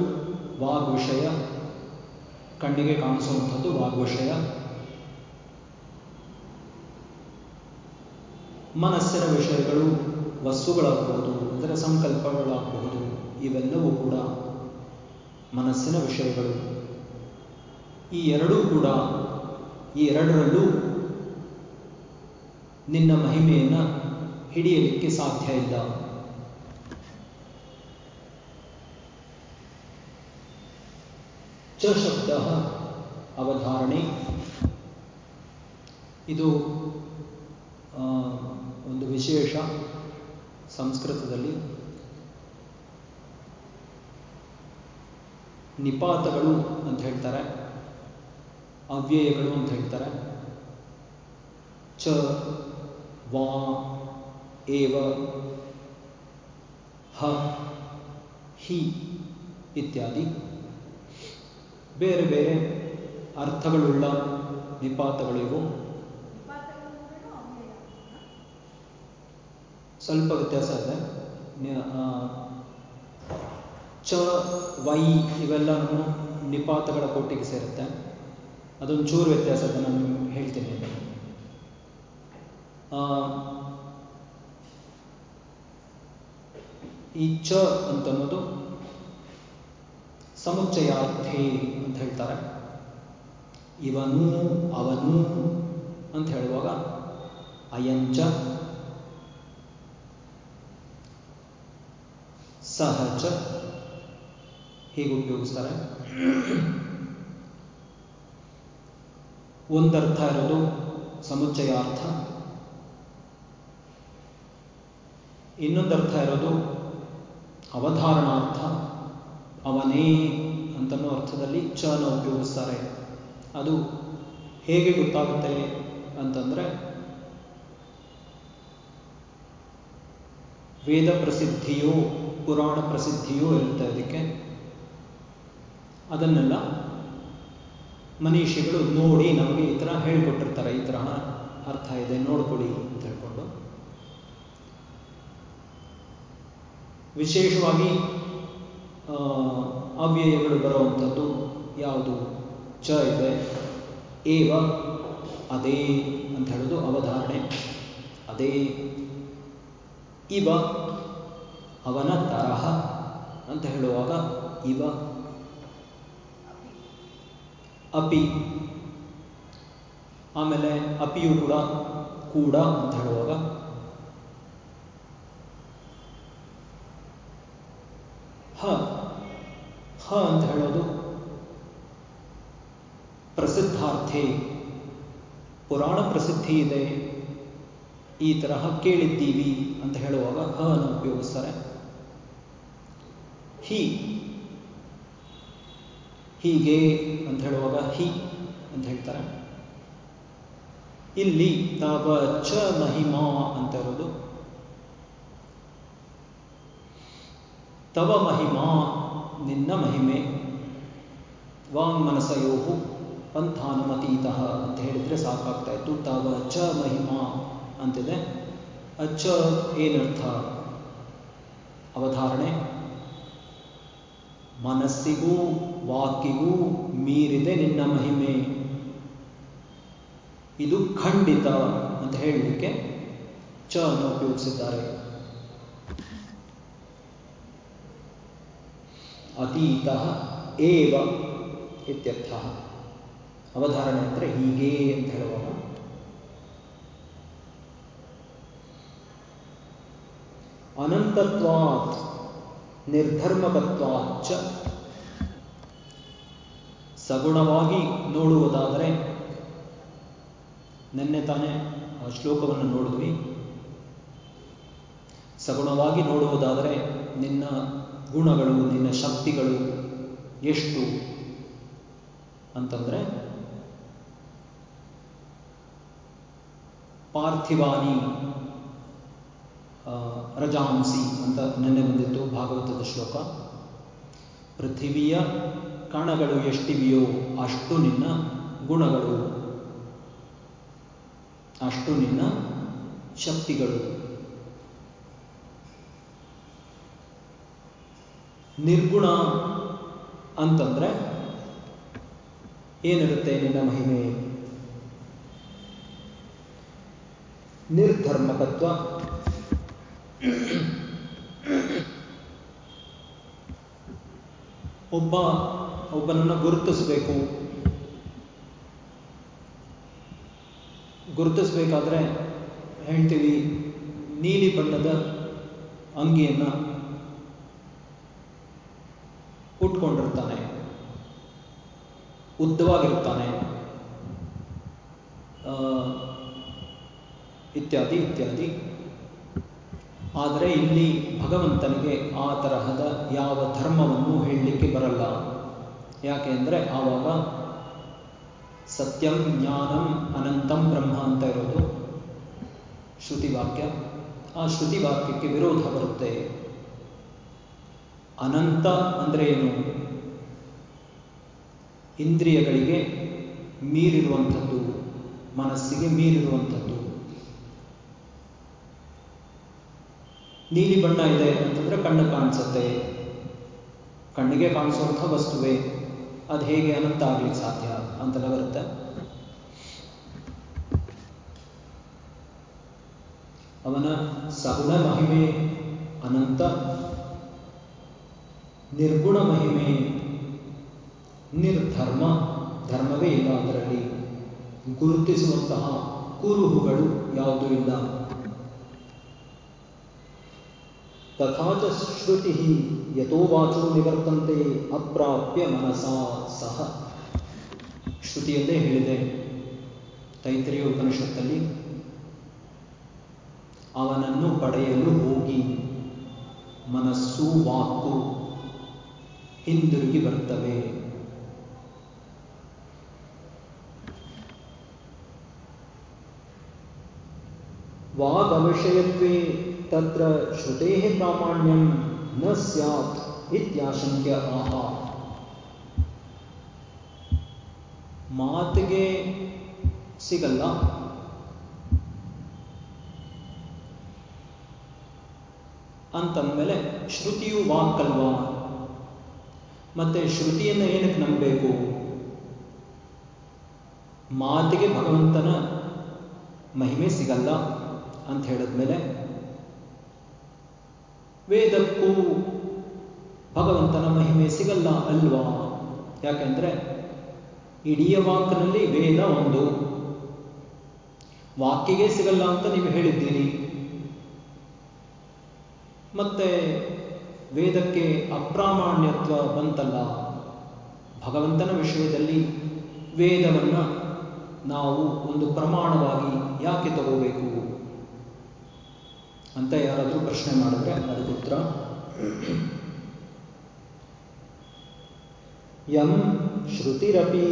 ವಾಗ್ವಿಷಯ ಕಣ್ಣಿಗೆ ಕಾಣಿಸುವಂಥದ್ದು ವಾಗ್ವಿಷಯ ಮನಸ್ಸಿನ ವಿಷಯಗಳು ವಸ್ತುಗಳಾಗಬಹುದು, ಅಂದರೆ ಸಂಕಲ್ಪಗಳಾಗಬಹುದು, ಇವೆಲ್ಲವೂ ಕೂಡ ಮನಸ್ಸಿನ ವಿಷಯಗಳು. ಈ ಎರಡೂ ಕೂಡ, ಈ ಎರಡರಲ್ಲೂ ನಿನ್ನ ಮಹಿಮೆಯನ್ನು ಹಿಡಿಯಲಿಕ್ಕೆ ಸಾಧ್ಯ ಇಲ್ಲ. ಚ ಶಬ್ದ ಅವಧಾರಣೆ. ಇದು ಒಂದು ವಿಶೇಷ ಸಂಸ್ಕೃತದಲ್ಲಿ. ನಿಪಾತಗಳು ಅಂತ ಹೇಳ್ತಾರೆ, ಅವ್ಯಯಗಳು ಅಂತ ಹೇಳ್ತಾರೆ. ಚ ವಾ ಏವ ಹ ಹಿ ಇತ್ಯಾದಿ. ಬೇರೆ ಬೇರೆ ಅರ್ಥಗಳುಳ್ಳ ನಿಪಾತಗಳಿವು. ಸ್ವಲ್ಪ ವ್ಯತ್ಯಾಸ ಇದೆ. ಚ, ವೈ ಇವೆಲ್ಲನೂ ನಿಪಾತಗಳ ಕೋಟಿಗೆ ಸೇರುತ್ತೆ. ಅದೊಂದು ಚೂರು ವ್ಯತ್ಯಾಸ ಅದನ್ನು ನಾನು ಹೇಳ್ತೀನಿ. ಈ ಚ ಅಂತನ್ನೋದು ಸಮುಚ್ಚಯಾರ್ಥಿ ಅಂತ ಹೇಳ್ತಾರೆ. ಇವನು, ಅವನು ಅಂತ ಹೇಳುವಾಗ ಅಯಂಚ ಸಹಜ ಹೀಗೆ ಉಪಯೋಗಿಸ್ತಾರೆ? ಒಂದರ್ಥ ಇರೋದು ಸಮುಚ್ಚಯಾರ್ಥ. ಇನ್ನೊಂದರ್ಥ ಇರೋದು ಅವಧಾರಣಾರ್ಥ, ಅವನೇ ಅಂತನೋ ಅರ್ಥದಲ್ಲಿ ಚನ ಉಪಯೋಗಿಸ್ತಾರೆ. ಅದು ಹೇಗೆ ಗೊತ್ತಾಗುತ್ತೆ ಅಂತಂದ್ರೆ, ವೇದ ಪ್ರಸಿದ್ಧಿಯೋ ಪುರಾಣ ಪ್ರಸಿದ್ಧಿಯೋ ಇರುತ್ತೆ ಅದಕ್ಕೆ ಅದನ್ನೆಲ್ಲ ಮನೀಷಿಗಳು ನೋಡಿ ನಮಗೆ ಈ ಥರ ಹೇಳಿಕೊಟ್ಟಿರ್ತಾರೆ, ಈ ತರಹ ಅರ್ಥ ಇದೆ, ನೋಡ್ಕೊಳ್ಳಿ ಅಂತ ಹೇಳ್ಕೊಂಡು ವಿಶೇಷವಾಗಿ ಅವ್ಯಯಗಳು ಬರುವಂಥದ್ದು ಯಾವುದು? ಚ ಇದೆ. ಏವ, ಅದೇ ಅಂತ ಹೇಳೋದು ಅವಧಾರಣೆ. ಅದೇ. ಇವ, ಅವನ ತರಹ ಅಂತ ಹೇಳುವಾಗ ಇವ. ಅಪಿ. ಆಮೇಲೆ ಅಪಿಯು ಕೂಡ ಕೂಡ ಅಂತ ಹೇಳುವಾಗ ಹ. ಹ ಅಂತ ಹೇಳೋದು ಪ್ರಸಿದ್ಧಾರ್ಥಿ. ಪುರಾಣ ಪ್ರಸಿದ್ಧಿ ಇದೆ. ಈ ತರಹ ಕೇಳಿದ್ದೀವಿ ಅಂತ ಹೇಳುವಾಗ ಹ ಅನ್ನು ಉಪಯೋಗಿಸ್ತಾರೆ. ಹಿ. ಹೀಗೆ ಅಂತ ಹೇಳುವಾಗ ಹಿ ಅಂತ ಹೇಳ್ತಾರೆ. ಇಲ್ಲಿ ತವ ಚ ಮಹಿಮಾ ಅಂತ ಇರೋದು. ತವ ಮಹಿಮಾ ನಿನ್ನ ಮಹಿಮೆ ವಾಂಗ್ಮನಸಯೋಹು ಪಂಥಾನುಮತೀತಃ ಅಂತ ಹೇಳಿದ್ರೆ ಸಾಕಾಗ್ತಾ ಇತ್ತು ತವ ಚ ಮಹಿಮಾ ಅಂತಿದೆ ಅಚ್ಚ ಏನರ್ಥ ಅವಧಾರಣೆ ಮನಸ್ಸಿಗೂ ವಾಕಿಗೂ ಮೀರಿದೆ ನಿನ್ನ ಮಹಿಮೆ ಇದು ಖಂಡಿತ ಅಂತ ಹೇಳಲಿಕ್ಕೆ ಚ ಅನ್ನು ಉಪಯೋಗಿಸಿದ್ದಾರೆ ಅತೀತ ಏವ ಇತ್ಯರ್ಥ. ಅವಧಾರಣೆ ಅಂದರೆ ಹೀಗೆ ಅಂತ ಹೇಳುವಾಗ ಅನಂತತ್ವಾತ್ ನಿರ್ಧರ್ಮಕತ್ವಾಚ್ಚ. ಸಗುಣವಾಗಿ ನೋಡುವುದಾದರೆ ನಿನ್ನೆ ತಾನೇ ಆ ಶ್ಲೋಕವನ್ನು ನೋಡಿದ್ವಿ. ಸಗುಣವಾಗಿ ನೋಡುವುದಾದರೆ ನಿನ್ನ ಗುಣಗಳು, ನಿನ್ನ ಶಕ್ತಿಗಳು ಎಷ್ಟು ಅಂತಂದ್ರೆ ಪಾರ್ಥಿವಾನಿ ರಜಾಂಸಿ ಅಂತ ನೆನ್ನೆ ಬಂದಿತ್ತು ಭಾಗವತದ ಶ್ಲೋಕ. ಪೃಥಿವಿಯ ಕಣಗಳು ಎಷ್ಟಿವೆಯೋ ಅಷ್ಟು ನಿನ್ನ ಗುಣಗಳು, ಅಷ್ಟು ನಿನ್ನ ಶಕ್ತಿಗಳು. ನಿರ್ಗುಣ ಅಂತಂದ್ರೆ ಏನಿರುತ್ತೆ ನಿನ್ನ ಮಹಿಮೆ? ನಿರ್ಧರ್ಮಕತ್ವ. ಒಬ್ಬ ಒಬ್ಬನನ್ನು ಗುರುತಿಸಬೇಕು. ಗುರುತಿಸ್ಬೇಕಾದ್ರೆ ಹೇಳ್ತೀವಿ ನೀಲಿ ಬಣ್ಣದ ಅಂಗಿಯನ್ನ ಉಟ್ಕೊಂಡಿರ್ತಾನೆ ಉದ್ದವಾಗಿರ್ತಾನೆ ಇತ್ಯಾದಿ ಇತ್ಯಾದಿ. ಆದರೆ ಇಲ್ಲಿ ಭಗವಂತನಿಗೆ ಆ ತರಹದ ಯಾವ ಧರ್ಮವನ್ನು ಹೇಳಲಿಕ್ಕೆ ಬರಲ್ಲ. ಯಾಕೆ ಅಂದರೆ ಆವಾಗ ಸತ್ಯಂ ಜ್ಞಾನಂ ಅನಂತಂ ಬ್ರಹ್ಮ ಅಂತ ಇರೋದು ಶ್ರುತಿ ವಾಕ್ಯ ಆ ಶ್ರುತಿ ವಾಕ್ಯಕ್ಕೆ ವಿರೋಧ ಬರುತ್ತೆ. ಅನಂತ ಅಂದರೆ ಏನು? ಇಂದ್ರಿಯಗಳಿಗೆ ಮೀರಿರುವಂಥದ್ದು, ಮನಸ್ಸಿಗೆ ಮೀರಿರುವಂಥದ್ದು. ನೀಲಿ ಬಣ್ಣ ಇದೆ ಅಂತಂದ್ರೆ ಕಣ್ಣು ಕಾಣಿಸುತ್ತೆ. ಕಣ್ಣಿಗೆ ಕಾಣಿಸುವಂಥ ವಸ್ತುವೆ. ಅದು ಹೇಗೆ ಅನಂತ ಆಗ್ಲಿಕ್ಕೆ ಸಾಧ್ಯ ಅಂತೆಲ್ಲ ಬರುತ್ತೆ. ಅವನ ಸಗುಣ ಮಹಿಮೆ ಅನಂತ. ನಿರ್ಗುಣ ಮಹಿಮೆ. ನಿರ್ಧರ್ಮ, ಧರ್ಮವೇ ಇಲ್ಲ ಅದರಲ್ಲಿ. ಗುರುತಿಸುವಂತಹ ಕುರುಹುಗಳು ಯಾವುದೂ ಇಲ್ಲ. ತಥಾಚ ಶ್ರುತಿ ಯಥೋ ವಾಚೋ ನಿವರ್ತಂತೆ ಅಪ್ರಾಪ್ಯ ಮನಸಾ ಸಹ. ಶ್ರುತಿಯಲ್ಲೇ ಹೇಳಿದೆ ತೈತ್ರಿಯ ಉಪನಿಷತ್ತಲ್ಲಿ. ಅವನನ್ನು ಪಡೆಯಲು ಹೋಗಿ. ಮನಸ್ಸು ವಾಕು. ಹಿಂದಿರುಗಿ ಬರ್ತವೆ ವಾಗವಿಷಯತ್ವೇ ತತ್ರ ಶ್ರುತೆ ಪ್ರಾಮಾಣ್ಯಂ ನ ಸ್ಯಾತ್ ಇತ್ಯಾಶಂಕ್ಯ ಆಹ ಮಾತಿಗೆ ಸಿಗಲ್ಲ ಅಂತಂದಮೇಲೆ ಶ್ರುತಿಯು ವಾಕ್ಕಲ್ವಾ ಮತ್ತೆ ಶ್ರುತಿಯನ್ನು ಏನಕ್ಕೆ ನಂಬಬೇಕು? ಮಾತಿಗೆ ಭಗವಂತನ ಮಹಿಮೆ ಸಿಗಲ್ಲ ಅಂತ ಹೇಳಿದ್ಮೇಲೆ, ವೇದಕ್ಕೂ ಭಗವಂತನ ಮಹಿಮೆ ಸಿಗಲ್ಲ ಅಲ್ವಾ? ಯಾಕೆಂದ್ರೆ ಇಡೀ ವಾಕ್ನಲ್ಲಿ ವೇದ ಒಂದು. ವಾಕ್ಯಗೆ ಸಿಗಲ್ಲ ಅಂತ ನೀವು ಹೇಳಿದ್ದೀರಿ. ಮತ್ತೆ ವೇದಕ್ಕೆ ಅಪ್ರಾಮಾಣ್ಯತ್ವ ಬಂತಲ್ಲ, ಭಗವಂತನ ವಿಷಯದಲ್ಲಿ ವೇದವನ್ನು ನಾವು ಒಂದು ಪ್ರಮಾಣವಾಗಿ ಯಾಕೆ ತಗೋಬೇಕು? ಅಂತ ಯಾರಾದರೂ ಪ್ರಶ್ನೆ ಮಾಡಿದ್ರೆ ಅದಕ್ಕೆ ಉತ್ತರ. ಯಂ ಶ್ರುತಿರಪಿ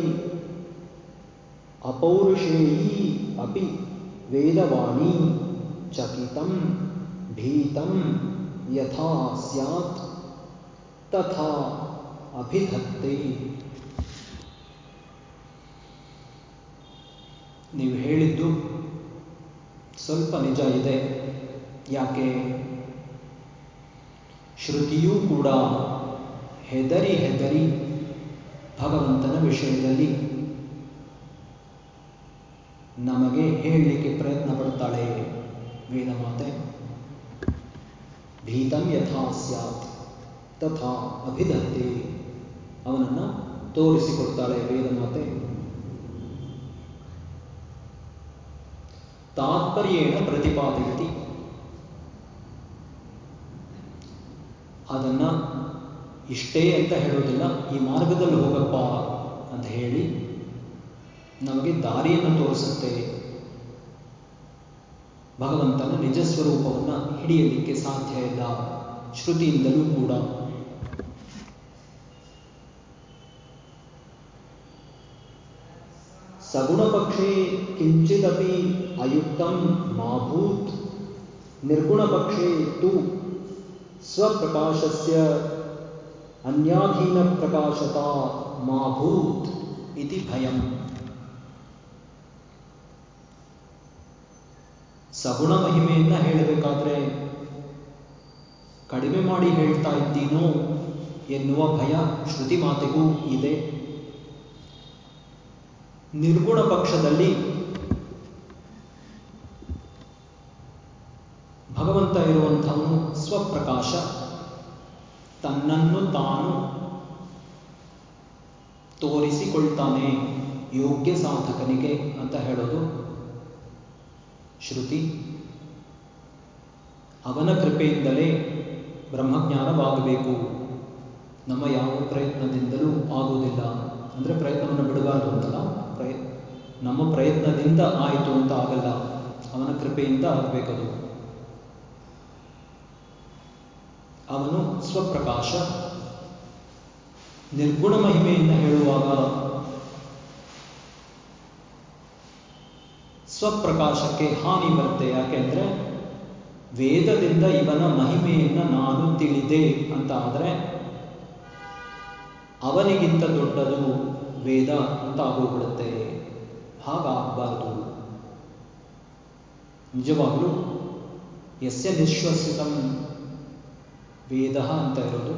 ಅಪೌರುಷೇಯೀ ಅಪಿ ವೇದವಾಣಿ ಚಕಿತಂ ಭೀತಂ ಯಥಾ ಸ್ಯಾತ್ ತಥಾ ಅಭಿಧತ್ತೆ ನೀವು ಹೇಳಿದ್ದು ಸ್ವಲ್ಪ ನಿಜ ಇದೆ, ಯಾಕೆ? ಶ್ರುತಿಯೂ ಕೂಡ ಹೆದರಿ ಹೆದರಿ ಭಗವಂತನ ವಿಷಯದಲ್ಲಿ ನಮಗೆ ಹೇಳಲಿಕ್ಕೆ ಪ್ರಯತ್ನ ಪಡ್ತಾಳೆ ವೇದ ಮಾತೆ ಭೀತಂ ಯಥಾ ಸ್ಯಾತ್ ತಥಾ ಅಭಿಧತ್ತಿ. ಅವನನ್ನು ತೋರಿಸಿಕೊಡ್ತಾಳೆ ವೇದ ಮಾತೆ. ತಾತ್ಪರ್ಯೇಣ ಪ್ರತಿಪಾದಯತಿ. ಅದನ್ನ ಇಷ್ಟೇ ಅಂತ ಹೇಳೋದಿಲ್ಲ, ಈ ಮಾರ್ಗದಲ್ಲಿ ಹೋಗಪ್ಪ ಅಂತ ಹೇಳಿ ನಮಗೆ ದಾರಿಯನ್ನು ತೋರಿಸುತ್ತೆ. ಭಗವಂತನ ನಿಜ ಸ್ವರೂಪವನ್ನು ಹಿಡಿಯಲಿಕ್ಕೆ ಸಾಧ್ಯ ಇಲ್ಲ. ಶ್ರುತಿಯಿಂದಲೂ ಕೂಡ. ಸಗುಣಪಕ್ಷೇ ಕಿಂಚಿದಪಿ ಅಯುಕ್ತಂ ಮಾಭೂತ್. ನಿರ್ಗುಣಪಕ್ಷೇ ತು ಸ್ವಪ್ರಕಾಶಸ್ಯ ಅನ್ಯಾಧೀನ ಪ್ರಕಾಶತಾ ಮಾಭೂತ್ ಇತಿ ಭಯಂ. ಸಗುಣ ಮಹಿಮೆಯನ್ನ ಹೇಳಬೇಕಾದ್ರೆ, ಕಡಿಮೆ ಮಾಡಿ ಹೇಳ್ತಾ ಇದ್ದೀನೋ ಎನ್ನುವ ಭಯ ಶ್ರುತಿ ಮಾತೆಗೂ ಇದೆ. ನಿರ್ಗುಣ ಪಕ್ಷದಲ್ಲಿ ಭಗವಂತ ಇರುವಂಥವನು ಸ್ವಪ್ರಕಾಶ. ತನ್ನನ್ನು ತಾನು ತೋರಿಸಿಕೊಳ್ತಾನೆ ಯೋಗ್ಯ ಸಾಧಕನಿಗೆ ಅಂತ ಹೇಳೋದು ಶ್ರುತಿ. ಅವನ ಕೃಪೆಯಿಂದಲೇ ಬ್ರಹ್ಮಜ್ಞಾನವಾಗಬೇಕು. ನಮ್ಮ ಯಾವ ಪ್ರಯತ್ನದಿಂದಲೂ ಆಗುವುದಿಲ್ಲ. ಅಂದರೆ ಪ್ರಯತ್ನವನ್ನು ಬಿಡಬಾರ್ದು ಅಂತಲ್ಲ, ಪ್ರಯ, ನಮ್ಮ ಪ್ರಯತ್ನದಿಂದ ಆಯಿತು ಅಂತ ಆಗಲ್ಲ. ಅವನ ಕೃಪೆಯಿಂದ ಆಗಬೇಕದು. ಅವನು ಸ್ವಪ್ರಕಾಶ, ನಿರ್ಗುಣ ಮಹಿಮೆಯಿಂದ ಹೇಳುವಾಗ ಸ್ವಪ್ರಕಾಶಕ್ಕೆ ಹಾನಿ ಬರುತ್ತೆ. ಯಾಕೆಂದ್ರೆ ವೇದದಿಂದ ಇವನ ಮಹಿಮೆಯನ್ನು ನಾನು ತಿಳಿದೆ ಅಂತ ಆದರೆ ಅವನಿಗಿಂತ ದೊಡ್ಡದು ವೇದ ಅಂತ ಆಗೋಗ್ಬಿಡುತ್ತೆ. ಹಾಗಾಗಬಾರದು. ನಿಜವಾಗಲೂ ಎಸ್ಯ ನಿಶ್ವಸಿತಂ ವೇದ ಅಂತ ಇರೋದು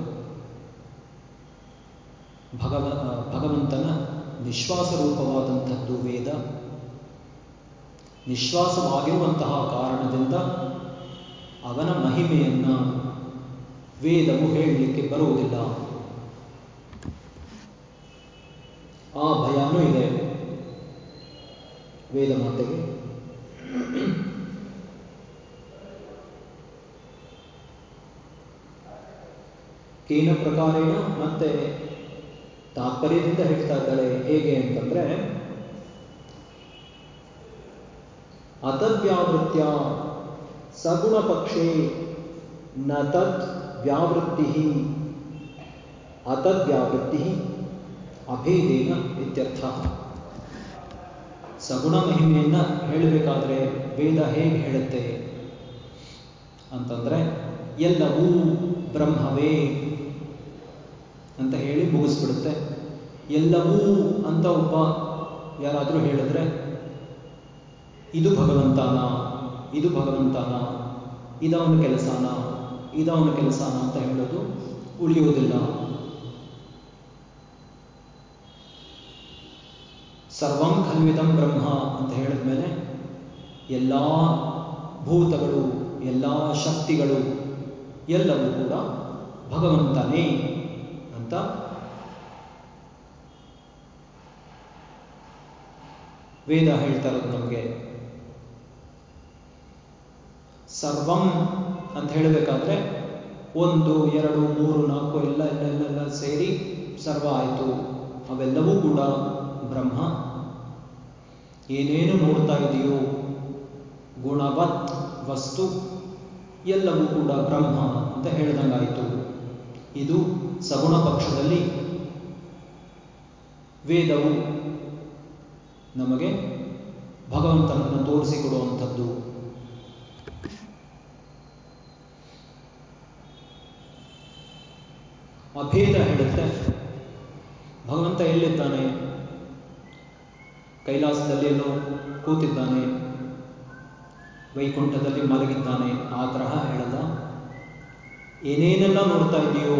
ಭಗವ ಭಗವಂತನ ನಿಶ್ವಾಸ ರೂಪವಾದಂಥದ್ದು ವೇದ. ನಿಶ್ವಾಸವಾಗಿರುವಂತಹ ಕಾರಣದಿಂದ ಅವನ ಮಹಿಮೆಯನ್ನ ವೇದವು ಹೇಳಲಿಕ್ಕೆ ಬರುವುದಿಲ್ಲ. ಆ ಭಯನೂ ಇದೆ ವೇದ ಮಾತೆಗೆ. ಕೇನ ಪ್ರಕಾರೇಣ ಮತ್ತೆ ತಾತ್ಪರ್ಯದಿಂದ ಹೇಳ್ತಾ ಇದ್ದಾಳೆ ಹೇಗೆ ಅಂತಂದ್ರೆ ಅತದ್ವ್ಯಾವೃತ್ಯ ಸಗುಣ ಪಕ್ಷೇ ನ ತತ್ ವ್ಯಾವೃತ್ತಿ ಅತದ್ವ್ಯಾವೃತ್ತಿ ಅಭೇದೇನ ಇತ್ಯರ್ಥ. ಸಗುಣ ಮಹಿಮೆಯನ್ನು ಹೇಳಬೇಕಾದ್ರೆ ವೇದ ಹೇಗೆ ಹೇಳುತ್ತೆ ಅಂತಂದ್ರೆ, ಎಲ್ಲವೂ ಬ್ರಹ್ಮವೇ ಅಂತ ಹೇಳಿ ಮುಗಿಸ್ಬಿಡುತ್ತೆ. ಎಲ್ಲವೂ ಅಂತ ಒಬ್ಬ ಯಾರಾದರೂ ಹೇಳಿದ್ರೆ ಇದು ಭಗವಂತನ ಇದು ಭಗವಂತನ ಇದವನ ಕೆಲಸನ ಇದವನ ಕೆಲಸನ ಅಂತ ಹೇಳೋದು ಉಳಿಯುವುದಿಲ್ಲ ಸರ್ವಂ ಖಲ್ವಿದಂ ಬ್ರಹ್ಮ ಅಂತ ಹೇಳಿದ ಮೇಲೆ ಎಲ್ಲ ಭೂತಗಳು, ಎಲ್ಲ ಶಕ್ತಿಗಳು ಎಲ್ಲವೂ ಕೂಡ ಭಗವಂತನೇ ಅಂತ ವೇದ ಹೇಳ್ತಾ ಇರೋದು ನಮಗೆ. ಸರ್ವಂ ಅಂತ ಹೇಳಬೇಕಾದ್ರೆ ಒಂದು, ಎರಡು, ಮೂರು, ನಾಲ್ಕು, ಎಲ್ಲ ಎಲ್ಲ ಎಲ್ಲ ಸೇರಿ ಸರ್ವ ಆಯಿತು. ಅವೆಲ್ಲವೂ ಕೂಡ ಬ್ರಹ್ಮ. ಏನೇನು ನೋಡ್ತಾ ಇದೆಯೋ, ಗುಣವತ್, ವಸ್ತು, ಎಲ್ಲವೂ ಕೂಡ ಬ್ರಹ್ಮ ಅಂತ ಹೇಳ್ದಂಗಾಯಿತು. ಇದು ಸಗುಣ ಪಕ್ಷದಲ್ಲಿ ವೇದವು ನಮಗೆ ಭಗವಂತನನ್ನು ತೋರಿಸಿಕೊಡುವಂಥದ್ದು. ಅಭೇದ ಹೇಳುತ್ತೆ ಭಗವಂತ ಎಲ್ಲಿದ್ದಾನೆ? ಕೈಲಾಸದಲ್ಲಿ ಎಲ್ಲೋ ಕೂತಿದ್ದಾನೆ. ವೈಕುಂಠದಲ್ಲಿ ಮಲಗಿದ್ದಾನೆ. ಆ ತರಹ ಹೇಳಲ್ಲ ಏನೇನೆಲ್ಲ ನೋಡ್ತಾ ಇದೆಯೋ?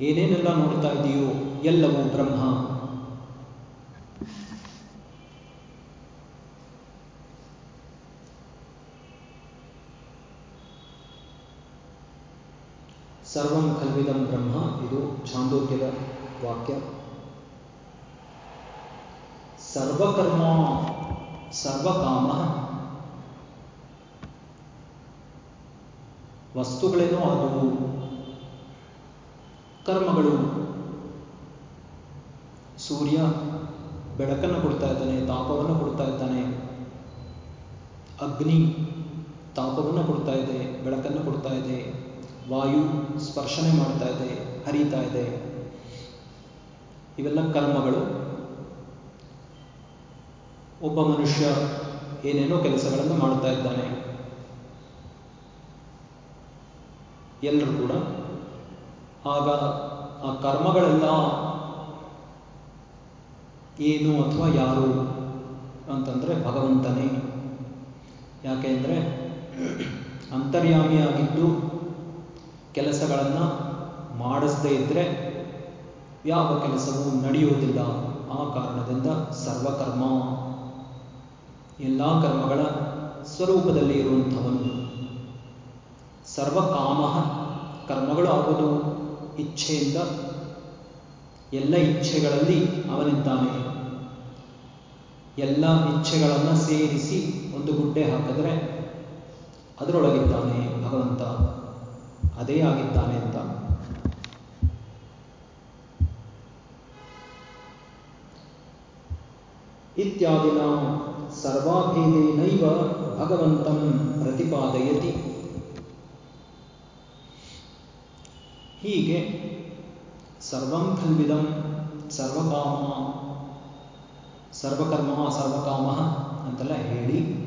ಏನೇನೆಲ್ಲ ನೋಡ್ತಾ ಇದೆಯೋ? ಎಲ್ಲವೂ ಬ್ರಹ್ಮ. ಸರ್ವಂ ಖಲ್ವಿದಂ ಬ್ರಹ್ಮ. ಇದು ಛಾಂದೋಗ್ಯದ ವಾಕ್ಯ. ಸರ್ವಕರ್ಮ ಸರ್ವಕಾಮ. ವಸ್ತುಗಳೇನೋ ಆದವು, ಕರ್ಮಗಳು. ಸೂರ್ಯ ಬೆಳಕನ್ನು ಕೊಡ್ತಾ ಇದ್ದಾನೆ, ತಾಪವನ್ನು ಕೊಡ್ತಾ ಇದ್ದಾನೆ. ಅಗ್ನಿ ತಾಪವನ್ನು ಕೊಡ್ತಾ ಇದೆ, ಬೆಳಕನ್ನು ಕೊಡ್ತಾ ಇದೆ. ವಾಯು ಸ್ಪರ್ಶನೆ ಮಾಡ್ತಾ ಇದೆ, ಹರಿತಾ ಇದೆ. ಇವೆಲ್ಲ ಕರ್ಮಗಳು. ಒಬ್ಬ ಮನುಷ್ಯ ಏನೇನೋ ಕೆಲಸಗಳನ್ನು ಮಾಡ್ತಾ ಇದ್ದಾನೆ. ಎಲ್ಲರೂ ಕೂಡ ಆಗ ಆ ಕರ್ಮಗಳೆಲ್ಲ ಏನು ಅಥವಾ ಯಾರು ಅಂತಂದ್ರೆ ಭಗವಂತನೇ. ಯಾಕೆಂದ್ರೆ ಅಂತರ್ಯಾಮಿಯಾಗಿದ್ದು ಕೆಲಸಗಳನ್ನು ಮಾಡಿಸದೇ ಇದ್ದರೆ ಯಾವ ಕೆಲಸವೂ ನಡೆಯುವುದಿಲ್ಲ. ಆ ಕಾರಣದಿಂದ ಸರ್ವಕರ್ಮ, ಎಲ್ಲ ಕರ್ಮಗಳ ಸ್ವರೂಪದಲ್ಲಿ ಇರುವಂಥವನು. ಸರ್ವಕಾಮ ಕರ್ಮಗಳು ಆಗುವುದು ಇಚ್ಛೆಯಿಂದ, ಎಲ್ಲ ಇಚ್ಛೆಗಳಲ್ಲಿ ಅವನಿದ್ದಾನೆ. ಎಲ್ಲ ಇಚ್ಛೆಗಳನ್ನು ಸೇರಿಸಿ ಒಂದು ಗುಡ್ಡೆ ಹಾಕಿದ್ರೆ ಅದರೊಳಗಿದ್ದಾನೆ ಭಗವಂತ. ಅದೇ ಆಗಿದ್ದಾನೆ ಅಂತ. ಇತ್ಯಾದಿನ ಸರ್ವಾಭೇದೇನೈವ ಭಗವಂತಂ ಪ್ರತಿಪಾದಯತಿ. ಹೀಗೆ ಸರ್ವಂ ಖಲ್ವಿದಂ ಸರ್ವಕಾಮ, ಸರ್ವಕರ್ಮ ಸರ್ವಕಾಮ ಅಂತೆಲ್ಲ ಹೇಳಿ,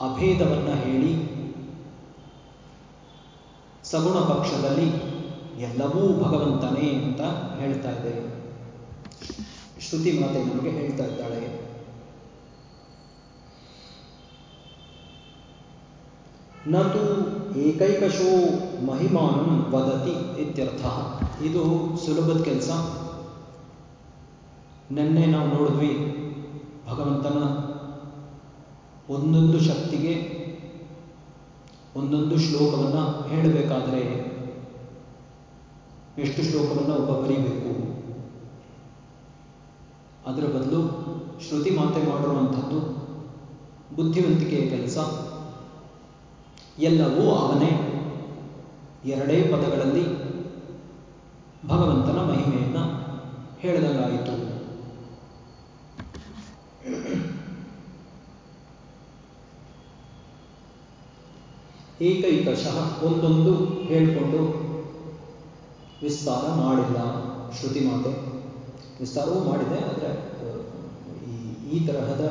ಅಭೇದವನ್ನು ಹೇಳಿ ಸಗುಣ ಪಕ್ಷದಲ್ಲಿ ಎಲ್ಲವೂ ಭಗವಂತನೇ ಅಂತ ಹೇಳ್ತಾ ಇದೆ. ಶ್ರುತಿ ಮಾತೆ ನಮಗೆ ಹೇಳ್ತಾ ಇದ್ದಾಳೆ. ನತು ಏಕೈಕಶೋ ಮಹಿಮಾನಂ ವದತಿ ಇತ್ಯರ್ಥ. ಇದು ಸುಲಭದ ಕೆಲಸ. ನಿನ್ನೆ ನಾವು ನೋಡಿದ್ವಿ ಭಗವಂತನ ಒಂದೊಂದು ಶಕ್ತಿಗೆ ಒಂದೊಂದು ಶ್ಲೋಕವನ್ನು ಹೇಳಬೇಕಾದರೆ ಎಷ್ಟು ಶ್ಲೋಕವನ್ನು ಒಬ್ಬ ಬರೀಬೇಕು? ಅದರ ಬದಲು ಶ್ರುತಿ ಮಾತೆ ಮಾಡಿರುವಂಥದ್ದು ಬುದ್ಧಿವಂತಿಕೆಯ ಕೆಲಸ. ಎಲ್ಲವೂ ಅವನೇ. ಎರಡೇ ಪದಗಳಲ್ಲಿ ಭಗವಂತನ ಮಹಿಮೆಯನ್ನು ಹೇಳಿದಂಗಾಯಿತು. ಏಕೈಕಶಃ ಒಂದೊಂದು ಹೇಳಿಕೊಂಡು ವಿಸ್ತಾರ ಮಾಡಿಲ್ಲ ಶ್ರುತಿ ಮಾತೆ. ವಿಸ್ತಾರವೂ ಮಾಡಿದೆ, ಆದರೆ ಈ ತರಹದ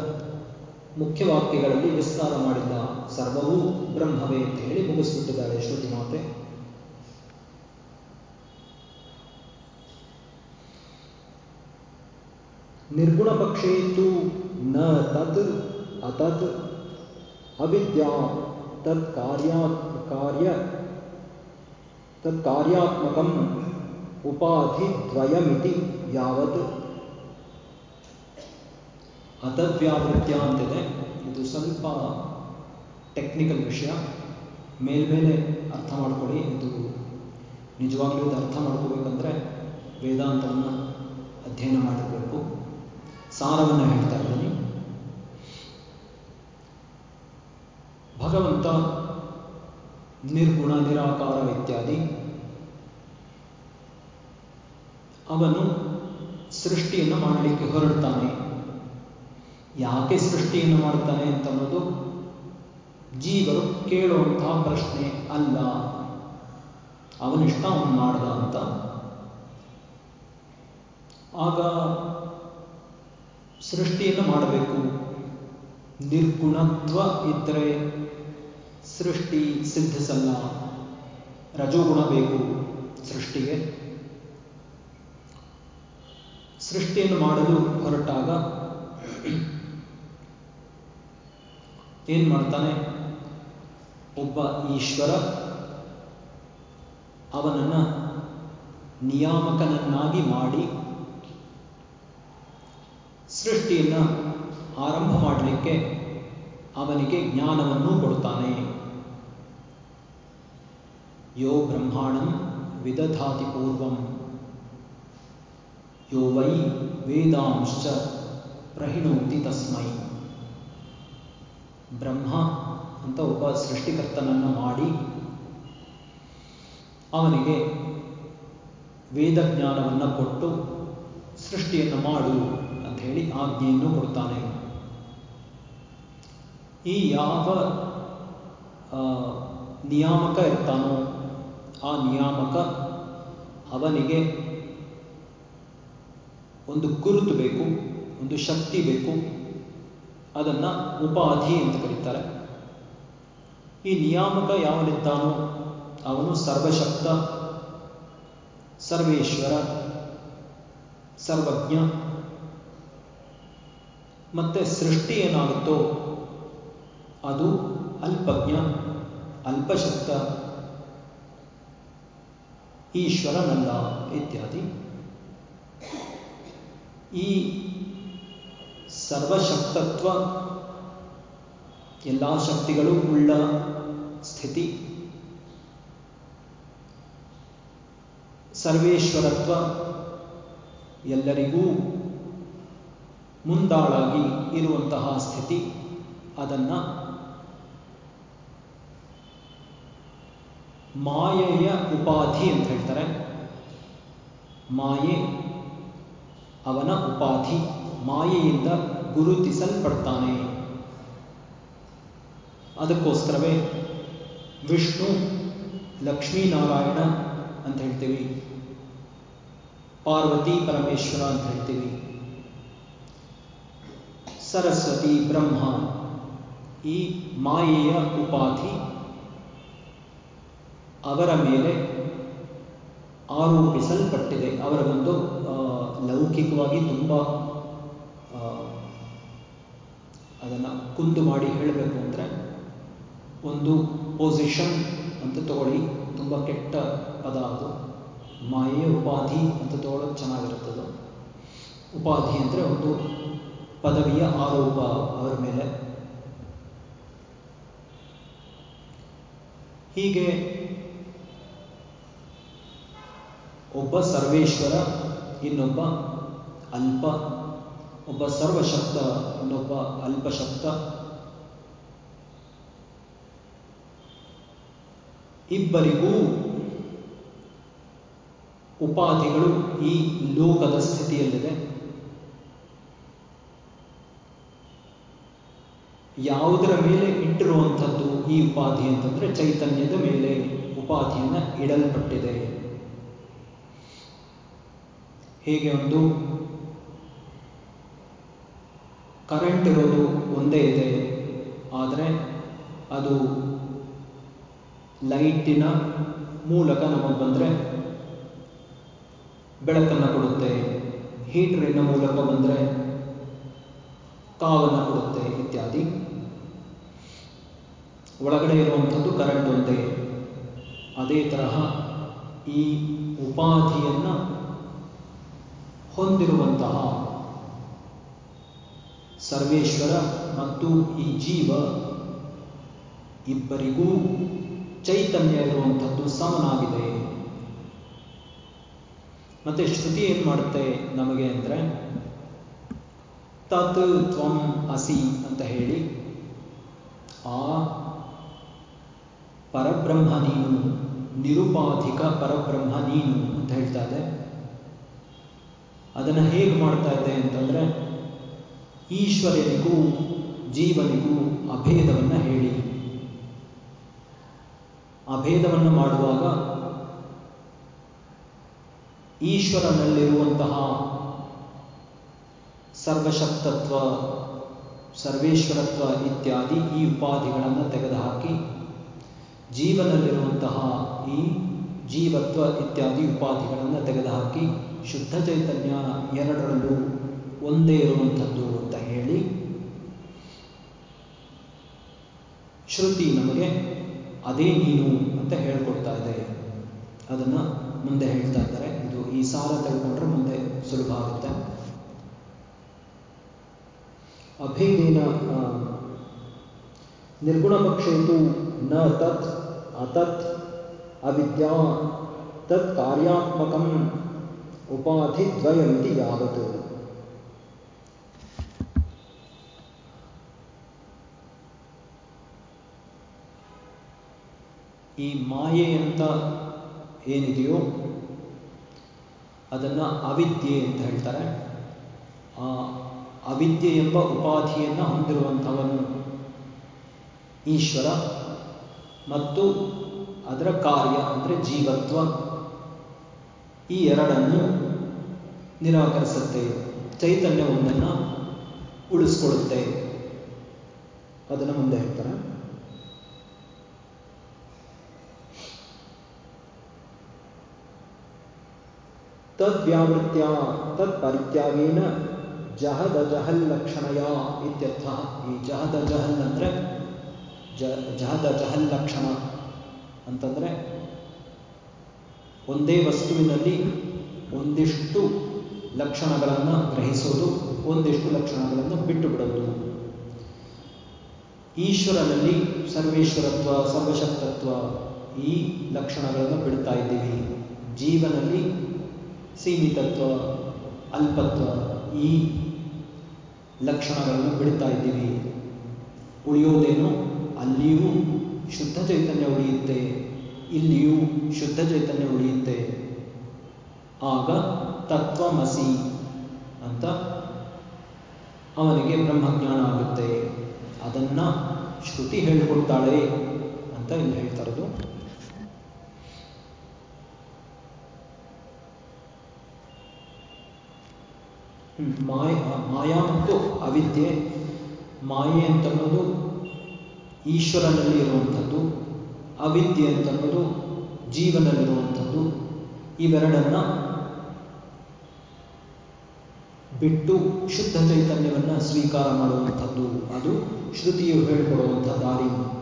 ಮುಖ್ಯ ವಾಕ್ಯಗಳಲ್ಲಿ ವಿಸ್ತಾರ ಮಾಡಿಲ್ಲ. ಸರ್ವವೂ ಬ್ರಹ್ಮವೇ ಅಂತ ಹೇಳಿ ಮುಗಿಸ್ಬಿಟ್ಟಿದ್ದಾರೆ ಶ್ರುತಿ ಮಾತೆ. ನಿರ್ಗುಣ ಪಕ್ಷೇತು ನ ತತ್ ಅತತ್ ಅವಿದ್ಯಾ ತತ್ ಕಾರ್ಯಾ ತತ್ ಕಾರ್ಯಾತ್ಮಕಂ ಉಪಾಧಿದ್ವಯಮಿತಿ ಯಾವತ್. ಅತದ್ವ್ಯಾವೃತ್ಯ ಅಂತಿದೆ. ಇದು ಸ್ವಲ್ಪ ಟೆಕ್ನಿಕಲ್ ವಿಷಯ. ಮೇಲ್ಮೇಲೆ ಅರ್ಥ ಮಾಡ್ಕೊಳ್ಳಿ. ಇದು ನಿಜವಾಗ್ಲೂ ಇದು ಅರ್ಥ ಮಾಡ್ಕೋಬೇಕಂದ್ರೆ ವೇದಾಂತವನ್ನು ಅಧ್ಯಯನ ಮಾಡಿರಬೇಕು. ಸಾರವನ್ನು ಹೇಳ್ತಾ ಇದ್ದೀನಿ. ಭಗವಂತ ನಿರ್ಗುಣ ನಿರಾಕಾರ ಇತ್ಯಾದಿ. ಅವನು ಸೃಷ್ಟಿಯನ್ನು ಮಾಡಲಿಕ್ಕೆ ಹೊರಡ್ತಾನೆ. ಯಾಕೆ ಸೃಷ್ಟಿಯನ್ನು ಮಾಡ್ತಾನೆ ಅಂತ ಅನ್ನೋದು ಜೀವರು ಕೇಳುವಂತಹ ಪ್ರಶ್ನೆ ಅಲ್ಲ. ಅವನಿಷ್ಟ ಅವನು ಮಾಡ್ದ ಅಂತ. ಆಗ ಸೃಷ್ಟಿಯನ್ನು ಮಾಡಬೇಕು. ನಿರ್ಗುಣತ್ವ ಇದ್ದರೆ ಸೃಷ್ಟಿ ಸಿದ್ಧಿಸಲ್ಲ ರಜೋಗುಣ ಬೇಕು ಸೃಷ್ಟಿಗೆ. ಸೃಷ್ಟಿಯನ್ನು ಮಾಡಲು ಹೊರಟಾಗ ಏನ್ ಮಾಡ್ತಾನೆ? ಒಬ್ಬ ಈಶ್ವರ ಅವನನ್ನ ನಿಯಾಮಕನನ್ನಾಗಿ ಮಾಡಿ ಸೃಷ್ಟಿಯನ್ನ ಆರಂಭ ಮಾಡಲಿಕ್ಕೆ ಅವನಿಗೆ ಜ್ಞಾನವನ್ನು ಕೊಡ್ತಾನೆ. ಯೋ ಬ್ರಹ್ಮಾಣಂ ವಿದಧಾತಿ ಪೂರ್ವಂ ಯೋ ವೈ ವೇದಾಂಶ್ಚ ಪ್ರಹಿಣೋತಿ ತಸ್ಮೈ ಬ್ರಹ್ಮ ಅಂತ ಒಬ್ಬ ಸೃಷ್ಟಿಕರ್ತನನ್ನ ಮಾಡಿ, ಅವನಿಗೆ ವೇದ ಜ್ಞಾನವನ್ನು ಕೊಟ್ಟು ಸೃಷ್ಟಿಯನ್ನು ಮಾಡು ಅಂತ ಹೇಳಿ ಆಜ್ಞೆಯನ್ನು ಕೊಡ್ತಾನೆ. ಈ ಯಾವ ನಿಯಾಮಕ ಇರ್ತಾನೋ ಆ ನಿಯಾಮಕ ಅವನಿಗೆ ಒಂದು ಗುರುತು ಬೇಕು, ಒಂದು ಶಕ್ತಿ ಬೇಕು. ಅದನ್ನ ಉಪಾಧಿ ಅಂತ ಕರೀತಾರೆ. ಈ ನಿಯಾಮಕ ಯಾವನಿದ್ದಾನೋ ಅವನು ಸರ್ವಶಕ್ತ, ಸರ್ವೇಶ್ವರ, ಸರ್ವಜ್ಞ. ಮತ್ತೆ ಸೃಷ್ಟಿ ಏನಾಗುತ್ತೋ ಅದು ಅಲ್ಪಜ್ಞ, ಅಲ್ಪಶಕ್ತ. ಈಶ್ವರನಲ್ಲ ಇತ್ಯಾದಿ. ಈ ಸರ್ವಶಕ್ತತ್ವ ಎಲ್ಲ ಶಕ್ತಿಗಳು ಉಳ್ಳ ಸ್ಥಿತಿ. ಸರ್ವೇಶ್ವರತ್ವ ಎಲ್ಲರಿಗೂ ಮುಂದಾಳಾಗಿ ಇರುವಂತಹ ಸ್ಥಿತಿ. ಅದನ್ನ ಮಾಯೆಯ ಉಪಾಧಿ ಅಂತ ಹೇಳ್ತಾರೆ. ಮಾಯೆ ಅವನ ಉಪಾಧಿ, ಮಾಯೆಯಿಂದ ಗುರುತಿಸಲ್ಪಡ್ತಾನೆ. ಅದಕ್ಕೋಸ್ಕರವೇ ವಿಷ್ಣು, ಲಕ್ಷ್ಮೀನಾರಾಯಣ ಅಂತ ಹೇಳ್ತೀವಿ. ಪಾರ್ವತಿ, ಪರಮೇಶ್ವರ ಅಂತ ಹೇಳ್ತೀವಿ. ಸರಸ್ವತಿ, ಬ್ರಹ್ಮ ಈ ಮಾಯೆಯ ಉಪಾಧಿ ಅವರ ಮೇಲೆ ಆರೋಪಿಸಲ್ಪಟ್ಟಿದೆ. ಅವರ ಒಂದು ಲೌಕಿಕವಾಗಿ ತುಂಬ ಅದನ್ನು ಕುಂದು ಮಾಡಿ ಹೇಳಬೇಕು ಅಂದರೆ ಒಂದು ಪೊಸಿಷನ್ ಅಂತ ತಗೊಳ್ಳಿ. ತುಂಬ ಕೆಟ್ಟ ಪದ ಅದು. ಮಾಯೆ, ಉಪಾಧಿ ಅಂತ ತಗೊಳ್ಳೋದು ಚೆನ್ನಾಗಿರುತ್ತದು. ಉಪಾಧಿ ಅಂದರೆ ಒಂದು ಪದವಿಯ ಆರೋಪ ಅವರ ಮೇಲೆ. ಹೀಗೆ ಒಬ್ಬ ಸರ್ವೇಶ್ವರ, ಇನ್ನೊಬ್ಬ ಅಲ್ಪ, ಒಬ್ಬ ಸರ್ವಶಕ್ತ, ಇನ್ನೊಬ್ಬ ಅಲ್ಪಶಕ್ತ. ಇಬ್ಬರಿಗೂ ಉಪಾಧಿಗಳು ಈ ಲೋಕದ ಸ್ಥಿತಿಯಲ್ಲಿದೆ. ಯಾವುದರ ಮೇಲೆ ಇಟ್ಟಿರುವಂಥದ್ದು ಈ ಉಪಾಧಿ ಅಂತಂದ್ರೆ ಚೈತನ್ಯದ ಮೇಲೆ ಉಪಾಧಿಯನ್ನ ಇಡಲ್ಪಟ್ಟಿದೆ. ಹೇಗೆ ಒಂದು ಕರೆಂಟ್ ಇರೋದು ಒಂದೇ ಇದೆ, ಆದರೆ ಅದು ಲೈಟಿನ ಮೂಲಕ ನಮಗೆ ಬಂದರೆ ಬೆಳಕನ್ನು ಕೊಡುತ್ತೆ ಹೀಟ್ರಿನ ಮೂಲಕ ಬಂದರೆ ಕಾವನ್ನು ಕೊಡುತ್ತೆ ಇತ್ಯಾದಿ. ಒಳಗಡೆ ಇರುವಂಥದ್ದು ಕರೆಂಟ್ ಒಂದೇ. ಅದೇ ತರಹ ಈ ಉಪಾಧಿಯನ್ನು ಹೊಂದಿರುವಂತಹ ಸರ್ವೇಶ್ವರ ಮತ್ತು ಈ ಜೀವ ಇಬ್ಬರಿಗೂ ಚೈತನ್ಯ ಇರುವಂಥದ್ದು ಸಮನಾಗಿದೆ. ಮತ್ತೆ ಶ್ರುತಿ ಏನು ಮಾಡುತ್ತೆ ನಮಗೆ ಅಂದರೆ, ತತ್ ತ್ವಂ ಅಸಿ ಅಂತ ಹೇಳಿ, ಆ ಪರಬ್ರಹ್ಮ ನೀನು, ನಿರುಪಾಧಿಕ ಪರಬ್ರಹ್ಮ ನೀನು ಅಂತ ಹೇಳ್ತಾ ಇದೆ. ಅದನ್ನು ಹೇಗೆ ಮಾಡ್ತಾ ಇದ್ದೆ ಅಂತಂದ್ರೆ ಈಶ್ವರನಿಗೂ ಜೀವನಿಗೂ ಅಭೇದವನ್ನು ಹೇಳಿ. ಅಭೇದವನ್ನು ಮಾಡುವಾಗ ಈಶ್ವರನಲ್ಲಿರುವಂತಹ ಸರ್ವಶಕ್ತತ್ವ, ಸರ್ವೇಶ್ವರತ್ವ ಇತ್ಯಾದಿ ಈ ಉಪಾಧಿಗಳನ್ನು ತೆಗೆದುಹಾಕಿ ಜೀವನಲ್ಲಿರುವಂತಹ ಈ ಜೀವತ್ವ ಇತ್ಯಾದಿ ಉಪಾಧಿಗಳನ್ನು ತೆಗೆದುಹಾಕಿ ಶುದ್ಧ ಚೈತನ್ಯ ಎರಡರಲ್ಲೂ ಒಂದೇ ಇರುವಂಥದ್ದು ಅಂತ ಹೇಳಿ ಶ್ರುತಿ ನಮಗೆ ಅದೇ ನೀನು ಅಂತ ಹೇಳ್ಕೊಡ್ತಾ ಇದೆ. ಅದನ್ನ ಮುಂದೆ ಹೇಳ್ತಾ ಇದ್ದಾರೆ. ಇದು ಈ ಸಾರ ತೆಗೆದುಕೊಂಡ್ರೆ ಮುಂದೆ ಸುಲಭ ಆಗುತ್ತೆ. ಅಭೇದೇನ ನಿರ್ಗುಣ ಪಕ್ಷೇತು ನ ತತ್, ಅತತ್, ಅವಿದ್ಯಾ, ತತ್ ಕಾರ್ಯಾತ್ಮಕಂ ಉಪಾಧಿದ್ವಯಮಿತಿ ಯಾವತ್? ಈ ಮಾಯೆ ಅಂತ ಏನಿದೆಯೋ ಅದನ್ನು ಅವಿದ್ಯೆ ಅಂತ ಹೇಳ್ತಾರೆ. ಆ ಅವಿದ್ಯೆ ಎಂಬ ಉಪಾಧಿಯನ್ನು ಹೊಂದಿರುವಂಥವನು ಈಶ್ವರ ಮತ್ತು ಅದರ ಕಾರ್ಯ ಅಂದರೆ ಜೀವತ್ವ. ಈ ಎರಡನ್ನು ನಿರಾಕರಿಸುತ್ತೆ. ಚೈತನ್ಯ ಒಂದನ್ನು ಉಳಿಸ್ಕೊಳ್ಳುತ್ತೆ. ಅದನ್ನು ಮುಂದೆ ಹೇಳ್ತಾರೆ. ತದ್ವ್ಯಾವೃತ್ಯ, ತತ್ಪರಿತ್ಯಾಗೇನ ಜಹದ ಜಹಲ್ ಲಕ್ಷಣಯ ಇತ್ಯರ್ಥ. ಈ ಜಹದ ಜಹಲ್ ಅಂದರೆ ಜ, ಜಹದ ಜಹಲ್ ಲಕ್ಷಣ ಅಂತಂದರೆ ಒಂದೇ ವಸ್ತುವಿನಲ್ಲಿ ಒಂದಿಷ್ಟು ಲಕ್ಷಣಗಳನ್ನು ಗ್ರಹಿಸೋದು, ಒಂದಿಷ್ಟು ಲಕ್ಷಣಗಳನ್ನು ಬಿಟ್ಟು ಬಿಡೋದು ಈಶ್ವರನಲ್ಲಿ ಸರ್ವೇಶ್ವರತ್ವ, ಸರ್ವಶಕ್ತತ್ವ ಈ ಲಕ್ಷಣಗಳನ್ನು ಬಿಡ್ತಾ ಇದ್ದೀವಿ. ಜೀವನಲ್ಲಿ ಸೀಮಿತತ್ವ, ಅಲ್ಪತ್ವ ಈ ಲಕ್ಷಣಗಳನ್ನು ಬಿಡ್ತಾ ಇದ್ದೀವಿ. ಉಳಿಯೋದೇನು? ಅಲ್ಲಿಯೂ ಶುದ್ಧ ಚೈತನ್ಯ ಉಳಿಯುತ್ತೆ. ಇಲ್ಲಿಯೂ ಶುದ್ಧ ಚೈತನ್ಯ ಉಳಿಯುತ್ತೆ. ಆಗ ತತ್ವಮಸಿ ಅಂತ ಅವನಿಗೆ ಬ್ರಹ್ಮಜ್ಞಾನ ಆಗುತ್ತೆ. ಅದನ್ನ ಶ್ರುತಿ ಹೇಳಿಕೊಡ್ತಾಳೆ ಅಂತ ಇಲ್ಲಿ ಹೇಳ್ತಾ ಇರೋದು ಮಾಯ, ಮಾಯಾ ಮತ್ತು ಅವಿದ್ಯೆ. ಮಾಯೆ ಅಂತನ್ನೋದು ಈಶ್ವರನಲ್ಲಿ ಇರುವಂಥದ್ದು. ಅವಿದ್ಯೆ ಅಂತನ್ನೋದು ಜೀವನಲ್ಲಿರುವಂಥದ್ದು ಇವೆರಡನ್ನ ಬಿಟ್ಟು ಶುದ್ಧ ಚೈತನ್ಯವನ್ನ ಸ್ವೀಕಾರ ಮಾಡುವಂಥದ್ದು. ಅದು ಶ್ರುತಿಯು ಹೇಳಿಕೊಡುವಂಥ ದಾರಿ.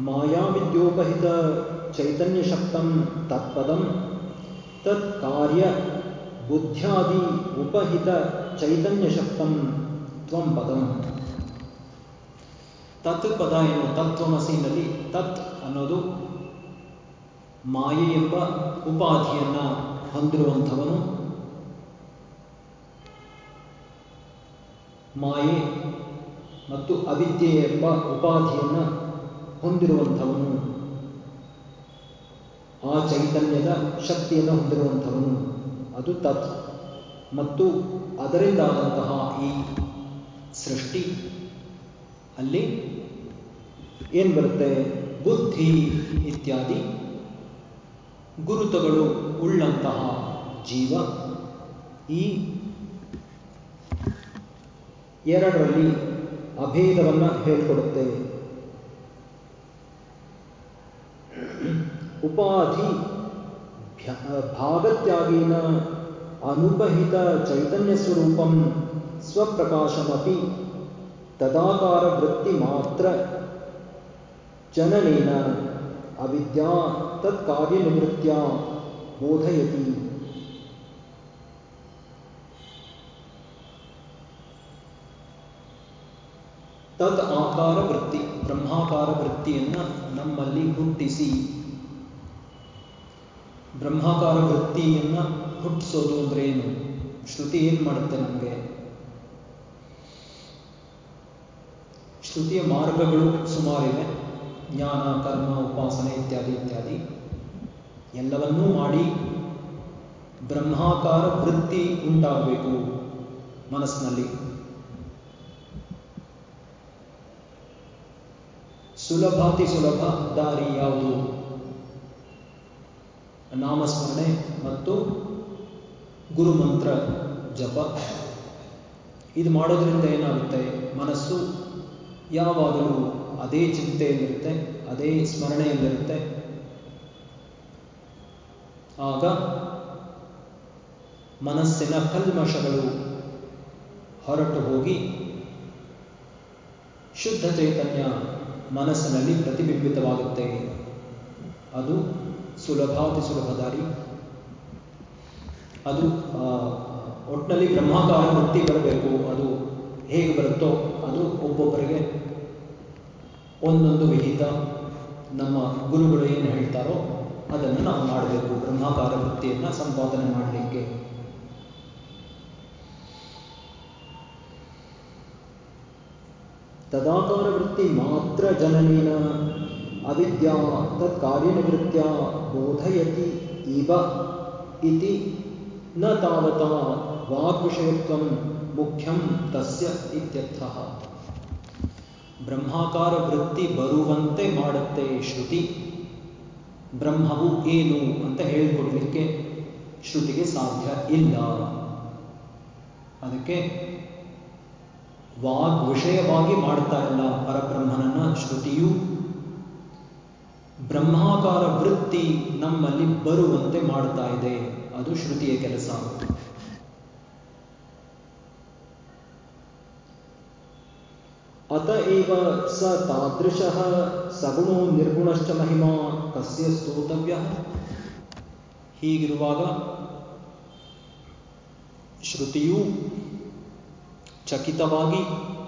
ಮಾಯಾವಿದ್ಯೋಪಹಿತ ಚೈತನ್ಯ ಶಕ್ತಂ ತತ್ಪದಂ ತತ್ ಕಾರ್ಯ ಬುದ್ಧ್ಯಾದಿ ಉಪಹಿತ ಚೈತನ್ಯ ಶಕ್ತಂ ತ್ವಂ ಪದಂ. ತತ್ ಪದ ಎನ್ನುವ ತತ್ವಮಸಿನಲ್ಲಿ ತತ್ ಅನ್ನೋದು ಮಾಯೆ ಎಂಬ ಉಪಾಧಿಯನ್ನ ಹೊಂದಿರುವಂಥವನು. ಮಾಯೆ ಮತ್ತು ಅವಿದ್ಯೆ ಎಂಬ ಉಪಾಧಿಯನ್ನ ಹೊಂದಿರುವಂಥವನು. ಆ ಚೈತನ್ಯದ ಶಕ್ತಿಯನ್ನು ಹೊಂದಿರುವಂಥವನು. ಅದು ತತ್ ಮತ್ತು ಅದರಿಂದಾದಂತಹ ಈ ಸೃಷ್ಟಿ. ಅಲ್ಲಿ ಏನು ಬರುತ್ತೆ? ಬುದ್ಧಿ ಇತ್ಯಾದಿ. ಗುರುತುಗಳು ಉಳ್ಳಂತಹ ಜೀವ. ಈ ಎರಡರಲ್ಲಿ ಅಭೇದವನ್ನು ಹೇಳ್ಕೊಡುತ್ತೆ. ಉಪಾಧಿ ಭಾಗತ್ಯಾಗಿನ ಅನುಪಹಿತ ಚೈತನ್ಯ ಸ್ವರೂಪಂ ವೃತ್ತಿ ಮಾತ್ರ ಜನನೇನ ತತ್ ಕಾರ್ಯನಿವೃತ್ಯ ಬೋಧಯತಿ. ತತ್ ಆಕಾರ ವೃತ್ತಿ ಬ್ರಹ್ಮಾಕಾರ ವೃತ್ತಿಯನ್ನು ನಮ್ಮಲ್ಲಿ ಹುಟ್ಟಿಸಿ. ಬ್ರಹ್ಮಾಕಾರ ವೃತ್ತಿಯನ್ನ ಹುಟ್ಟಿಸೋದು ಅಂದ್ರೆ ಏನು ಶ್ರುತಿ ಏನು ಮಾಡುತ್ತೆ ನಮಗೆ? ಶ್ರುತಿಯ ಮಾರ್ಗಗಳು ಸುಮಾರಿವೆ. ಜ್ಞಾನ, ಕರ್ಮ, ಉಪಾಸನೆ ಇತ್ಯಾದಿ ಇತ್ಯಾದಿ. ಎಲ್ಲವನ್ನೂ ಮಾಡಿ ಬ್ರಹ್ಮಾಕಾರ ವೃತ್ತಿ ಉಂಟಾಗಬೇಕು ಮನಸ್ಸಿನಲ್ಲಿ. ಸುಲಭಾತಿ ಸುಲಭ, ದಾರಿ ಯಾವುದು? ನಾಮಸ್ಮರಣೆ ಮತ್ತು ಗುರುಮಂತ್ರ ಜಪ. ಇದು ಮಾಡೋದ್ರಿಂದ ಏನಾಗುತ್ತೆ? ಮನಸ್ಸು ಯಾವಾಗಲೂ ಅದೇ ಚಿಂತೆಯಲ್ಲಿರುತ್ತೆ, ಅದೇ ಸ್ಮರಣೆಯಲ್ಲಿರುತ್ತೆ. ಆಗ ಮನಸ್ಸಿನ ಕಲ್ಮಶಗಳು ಹೊರಟು ಹೋಗಿ ಶುದ್ಧ ಚೈತನ್ಯ ಮನಸ್ಸಿನಲ್ಲಿ ಪ್ರತಿಬಿಂಬಿತವಾಗುತ್ತೆ. ಅದು ಸುಲಭಾತಿ ಸುಲಭ ದಾರಿ. ಅದು ಒಟ್ಟಿನಲ್ಲಿ ಬ್ರಹ್ಮಾಕಾರ ವೃತ್ತಿ ಬರಬೇಕು, ಅದು ಹೇಗೆ ಬರುತ್ತೋ ಅದು ಒಬ್ಬೊಬ್ಬರಿಗೆ ಒಂದೊಂದು ವಿಹಿತ ನಮ್ಮ ಗುರುಗಳು ಏನು ಹೇಳ್ತಾರೋ ಅದನ್ನು ನಾವು ಮಾಡಬೇಕು, ಬ್ರಹ್ಮಾಕಾರ ವೃತ್ತಿಯನ್ನು ಸಂಪಾದನೆ ಮಾಡಲಿಕ್ಕೆ. ತದಾಕಾರ ವೃತ್ತಿ ಮಾತ್ರ ಜನನೇನ, ಅವಿದ್ಯಾ ತತ್ ಬೋಧಯತಿ ಇವ ಇತಿ ನ ತಾವತ ವಾಗ್ವಿಷಯತ್ವ ಮುಖ್ಯಂ ತಸ್ಯ ಇತ್ಯರ್ಥಃ. ಬ್ರಹ್ಮಾಕಾರ ವೃತ್ತಿ ಬರುವಂತೆ ಮಾಡುತ್ತೆ ಶ್ರುತಿ. ಬ್ರಹ್ಮವು ಏನು ಅಂತ ಹೇಳಿಕೊಡ್ಲಿಕ್ಕೆ ಶ್ರುತಿಗೆ ಸಾಧ್ಯ ಇಲ್ಲ. ಅದಕ್ಕೆ ವಾಗ್ ವಿಷಯವಾಗಿ ಮಾಡ್ತಾ ಇಲ್ಲ ಪರಬ್ರಹ್ಮನನ್ನ, ಶ್ರುತಿಯು. ಬ್ರಹ್ಮಾಕಾರ ವೃತ್ತಿ ನಮ್ಮಲ್ಲಿ ಬರುವಂತೆ ಮಾಡ್ತಾ ಇದೆ. ಅದು ಶ್ರುತಿಯ ಕೆಲಸ. ಅತ ಏವ ಸ ತಾದೃಶಃ ಸಗುಣೋ ನಿರ್ಗುಣಶ್ಚ ಮಹಿಮಾ ಕಸ್ಯ ಸ್ತೋತವ್ಯ ಹೀಗಿರುವಾಗ ಶ್ರುತಿಯು ಚಕಿತವಾಗಿ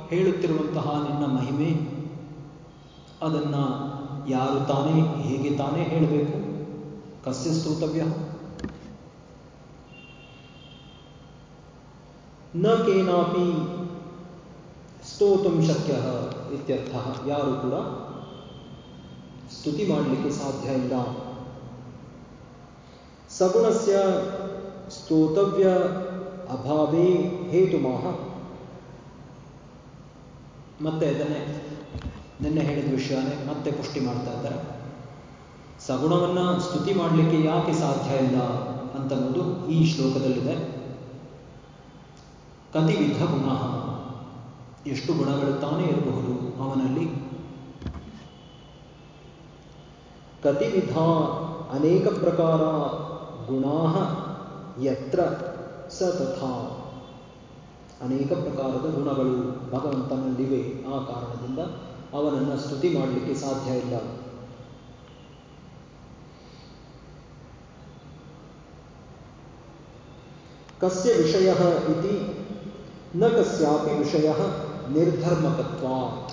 ಹೇಳುತ್ತಿರುವಂತಹ ನಿನ್ನ ಮಹಿಮೆ, ಅದನ್ನ ಯಾರು ತಾನೇ, ಹೇಗೆ ತಾನೇ ಹೇಳಬೇಕು? ಕಸ್ಯ ಸ್ತೋತವ್ಯ। ನ ಕೇನಾಪಿ ಸ್ತೋತುಂ ಶಕ್ಯ ಇತ್ಯರ್ಥ. ಯಾರು ಕೂಡ ಸ್ತುತಿ ಮಾಡಲಿಕ್ಕೆ ಸಾಧ್ಯ ಇಲ್ಲ. ಸಗುಣಸ್ಯ ಸ್ತೋತವ್ಯ ಅಭಾವೇ ಹೇತುಮಾಹ. ಮತ್ತೆ ಅದನ್ನೇ, ನಿನ್ನೆ ಹೇಳಿದ ವಿಷಯನೇ ಮತ್ತೆ ಪುಷ್ಟಿ ಮಾಡ್ತಾ ಇದ್ದಾರೆ. ಸಗುಣವನ್ನ ಸ್ತುತಿ ಮಾಡಲಿಕ್ಕೆ ಯಾಕೆ ಸಾಧ್ಯ ಇಲ್ಲ ಅಂತನ್ನೋದು ಈ ಶ್ಲೋಕದಲ್ಲಿದೆ. ಕತಿವಿಧ ಗುಣ. ಎಷ್ಟು ಗುಣಗಳುತ್ತಾನೇ ಇರಬಹುದು ಅವನಲ್ಲಿ. ಕತಿವಿಧ ಅನೇಕ ಪ್ರಕಾರ ಗುಣ ಯತ್ರ ಸ ತಥಾ. ಅನೇಕ ಪ್ರಕಾರದ ಗುಣಗಳು ಭಗವಂತನಲ್ಲಿವೆ. ಆ ಕಾರಣದಿಂದ ಅವನನ್ನ ಸ್ತುತಿ ಮಾಡಲಿಕ್ಕೆ ಸಾಧ್ಯ ಇಲ್ಲ. ಕಸ್ಯ ವಿಷಯ ಇತಿ ನ ಕಸ್ಯಾಪಿ ವಿಷಯ. ನಿರ್ಧರ್ಮಕತ್ವಾತ್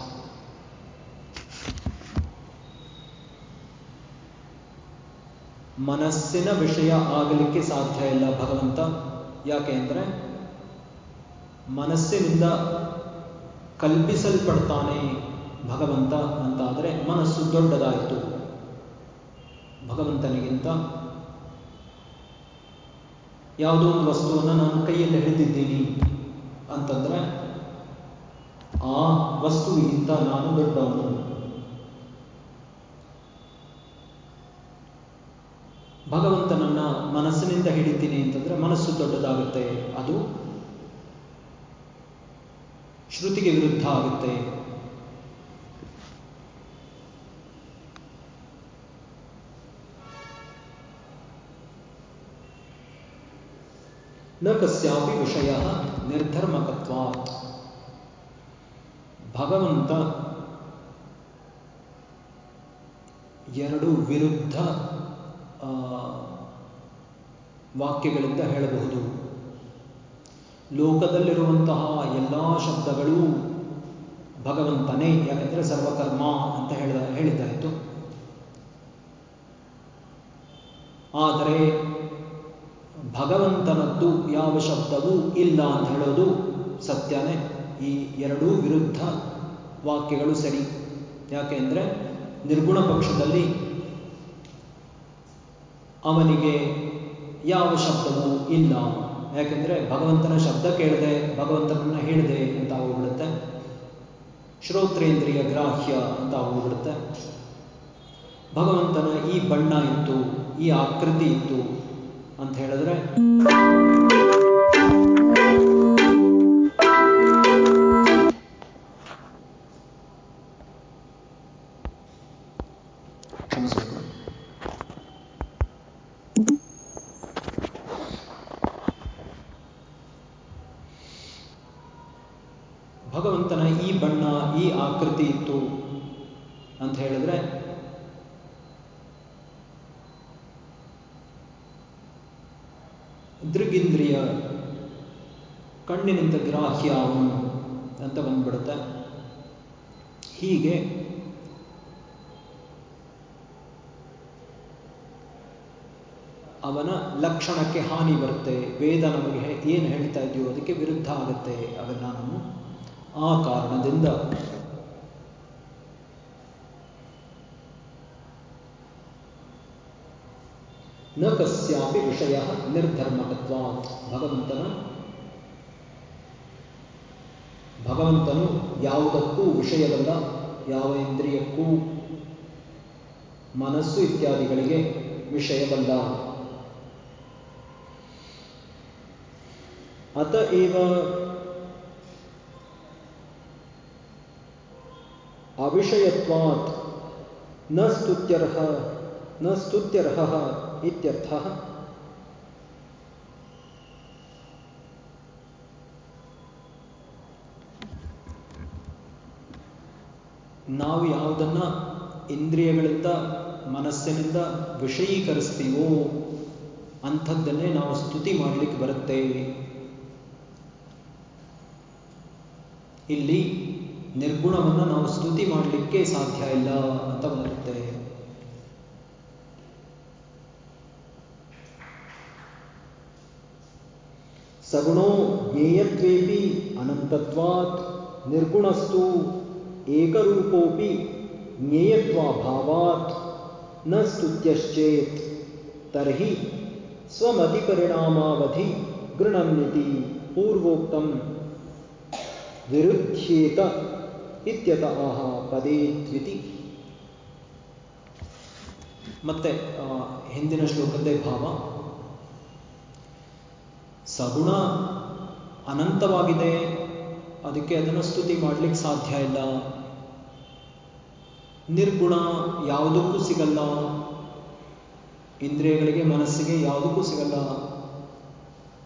ಮನಸ್ಸಿನ ವಿಷಯ ಆಗಲಿಕ್ಕೆ ಸಾಧ್ಯ ಇಲ್ಲ ಭಗವಂತ ಯಾಕೆ ಅಂದರೆ ಮನಸ್ಸಿನಿಂದ ಕಲ್ಪಿಸಲ್ಪಡ್ತಾನೆ ಭಗವಂತ ಅಂತಾದರೆ ಮನಸ್ಸು ದೊಡ್ಡದಾಯಿತು ಭಗವಂತನಿಗಿಂತ ಯಾವುದೋ ಒಂದು ವಸ್ತುವನ್ನು ನಾನು ಕೈಯಲ್ಲಿ ಹಿಡಿದಿದ್ದೀನಿ ಅಂತಂದ್ರೆ ಆ ವಸ್ತುವಿಗಿಂತ ನಾನು ದೊಡ್ಡವನು. ಭಗವಂತನನ್ನ ಮನಸ್ಸಿನಿಂದ ಹಿಡಿತೀನಿ ಅಂತಂದ್ರೆ ಮನಸ್ಸು ದೊಡ್ಡದಾಗುತ್ತೆ, ಅದು ಶ್ರುತಿಗೆ ವಿರುದ್ಧ ಆಗುತ್ತೆ. ನ ಕಸ್ಯಾಪಿ ವಿಷಯ ನಿರ್ಧರ್ಮಕತ್ವಾತ್ ಭಗವಂತ ಎರಡು ವಿರುದ್ಧ ವಾಕ್ಯಗಳಿಂದ ಹೇಳಬಹುದು. ಲೋಕದಲ್ಲಿರುವಂತಹ ಎಲ್ಲ ಶಬ್ದಗಳೂ ಭಗವಂತನೇ, ಯಾಕೆಂದರೆ ಸರ್ವಕರ್ಮ ಅಂತ ಹೇಳಿದ ಹೇಳಿದ್ದಾಯಿತು. ಆದರೆ ಭಗವಂತನದ್ದು ಯಾವ ಶಬ್ದವೂ ಇಲ್ಲ ಅಂತ ಹೇಳೋದು ಸತ್ಯನೇ. ಈ ಎರಡೂ ವಿರುದ್ಧ ವಾಕ್ಯಗಳು ಸರಿ. ಯಾಕೆ ಅಂದರೆ ನಿರ್ಗುಣ ಪಕ್ಷದಲ್ಲಿ ಅವನಿಗೆ ಯಾವ ಶಬ್ದವೂ ಇಲ್ಲ. ಯಾಕೆಂದ್ರೆ ಭಗವಂತನ ಶಬ್ದ ಕೇಳದೆ, ಭಗವಂತನನ್ನ ಹೇಳಿದೆ ಅಂತ ಹೋಗ್ಬಿಡುತ್ತೆ ಶ್ರೋತ್ರೇಂದ್ರಿಯ ಗ್ರಾಹ್ಯ ಅಂತ ಹೋಗ್ಬಿಡುತ್ತೆ ಭಗವಂತನ ಈ ಬಣ್ಣ ಇತ್ತು, ಈ ಆಕೃತಿ ಇತ್ತು ಅಂತ ಹೇಳಿದ್ರೆ ಕಣ್ಣಿನಿಂದ ಗ್ರಾಹ್ಯ ಅವನು ಅಂತ ಬಂದ್ಬಿಡುತ್ತೆ. ಹೀಗೆ ಅವನ ಲಕ್ಷಣಕ್ಕೆ ಹಾನಿ ಬರುತ್ತೆ. ವೇದ ನಮಗೆ ಏನು ಹೇಳ್ತಾ ಇದೆಯೋ ಅದಕ್ಕೆ ವಿರುದ್ಧ ಆಗುತ್ತೆ ಅವೆಲ್ಲ ನಾವು ಆ ಕಾರಣದಿಂದ ನ ಕಸ್ಯಾಪಿ ವಿಷಯ ನಿರ್ಧರ್ಮಕತ್ವ. ಭಗವಂತನ ಭಗವಂತನು ಯಾವುದಕ್ಕೂ ವಿಷಯವಲ್ಲ, ಯಾವ ಇಂದ್ರಿಯಕ್ಕೂ ಮನಸ್ಸು ಇತ್ಯಾದಿಗಳಿಗೆ ವಿಷಯವಲ್ಲ. ಅತ ಏವ ಅವಿಷಯತ್ವಾತ್ನ ಸ್ತುತ್ಯರ್ಹ ನ ಸ್ತುತ್ಯರ್ಹ ಇತ್ಯರ್ಥ ನಾವು ಯಾವುದನ್ನ ಇಂದ್ರಿಯಗಳಿಂದ, ಮನಸ್ಸಿನಿಂದ ವಿಷಯೀಕರಿಸ್ತೀವೋ ಅಂಥದ್ದನ್ನೇ ನಾವು ಸ್ತುತಿ ಮಾಡಲಿಕ್ಕೆ ಬರುತ್ತೆ. ಇಲ್ಲಿ ನಿರ್ಗುಣವನ್ನು ನಾವು ಸ್ತುತಿ ಮಾಡಲಿಕ್ಕೆ ಸಾಧ್ಯ ಇಲ್ಲ ಅಂತ ಬರುತ್ತೆ. ಸಗುಣೋ ಜ್ಞೇಯತ್ವೇಪಿ ಅನಂತತ್ವಾತ್ ನಿರ್ಗುಣಸ್ತು ಏಕರೂಪೋಪಿ ಜ್ಞೇಯತ್ವಾಭಾವಾತ್ನ ಸ್ತುತ್ಯಶ್ಚೇತ್, ತರ್ಹಿ ಸ್ವಮತಿಪರಿಣಾಮಾವಧಿ ಗೃಣಮ್ಯತಿ ಪೂರ್ವೋಕ್ತಂ. ವಿರುಧ್ಯೇತ ಇತ್ಯತ ಆಹ ಪದೇ ತ್ವಿತಿ ಮತ್ತೆ ಹಿಂದಿನ ಶ್ಲೋಕದ್ದೇ ಭಾವ. ಸಗುಣ ಅನಂತವಾಗಿದೆ, ಅದಕ್ಕೆ ಅದನ್ನು ಸ್ತುತಿ ಮಾಡಲಿಕ್ಕೆ ಸಾಧ್ಯ ಇಲ್ಲ. ನಿರ್ಗುಣ ಯಾವುದಕ್ಕೂ ಸಿಗಲ್ಲ. ಇಂದ್ರಿಯಗಳಿಗೆ, ಮನಸ್ಸಿಗೆ ಯಾವುದಕ್ಕೂ ಸಿಗಲ್ಲ.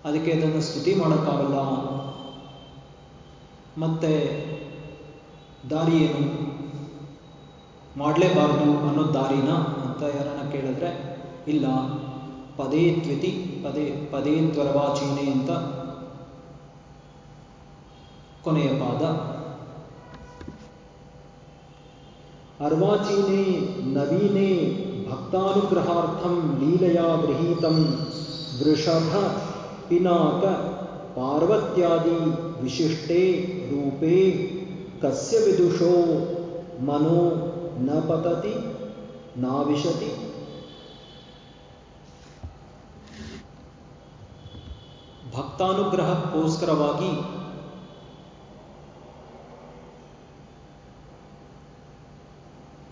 ಅದಕ್ಕೆ ಅದನ್ನು ಸ್ತುತಿ ಮಾಡೋಕ್ಕಾಗಲ್ಲ. ಮತ್ತೆ ದಾರಿ ಏನು? ಮಾಡಲೇಬಾರದು ಅನ್ನೋ ದಾರಿನ ಅಂತ ಯಾರನ್ನ ಕೇಳಿದ್ರೆ, ಇಲ್ಲ. ಪದೇ ತ್ವಿತಿ, ಪದೇ ಪದೇ ತ್ವರವಾಚೀನೆ ಅಂತ ಕೊನೆಯ ಪಾದ. अर्वाचीने नवीने भक्तानुग्रहार्थं लीलया गृहीतं वृषभ पिनाक पार्वत्यादि विशिष्टे रूपे कस्य विदुषो मनो न पतति नाविशति ಭಕ್ತಾನುಗ್ರಹಕ್ಕೋಸ್ಕರವಾಗಿ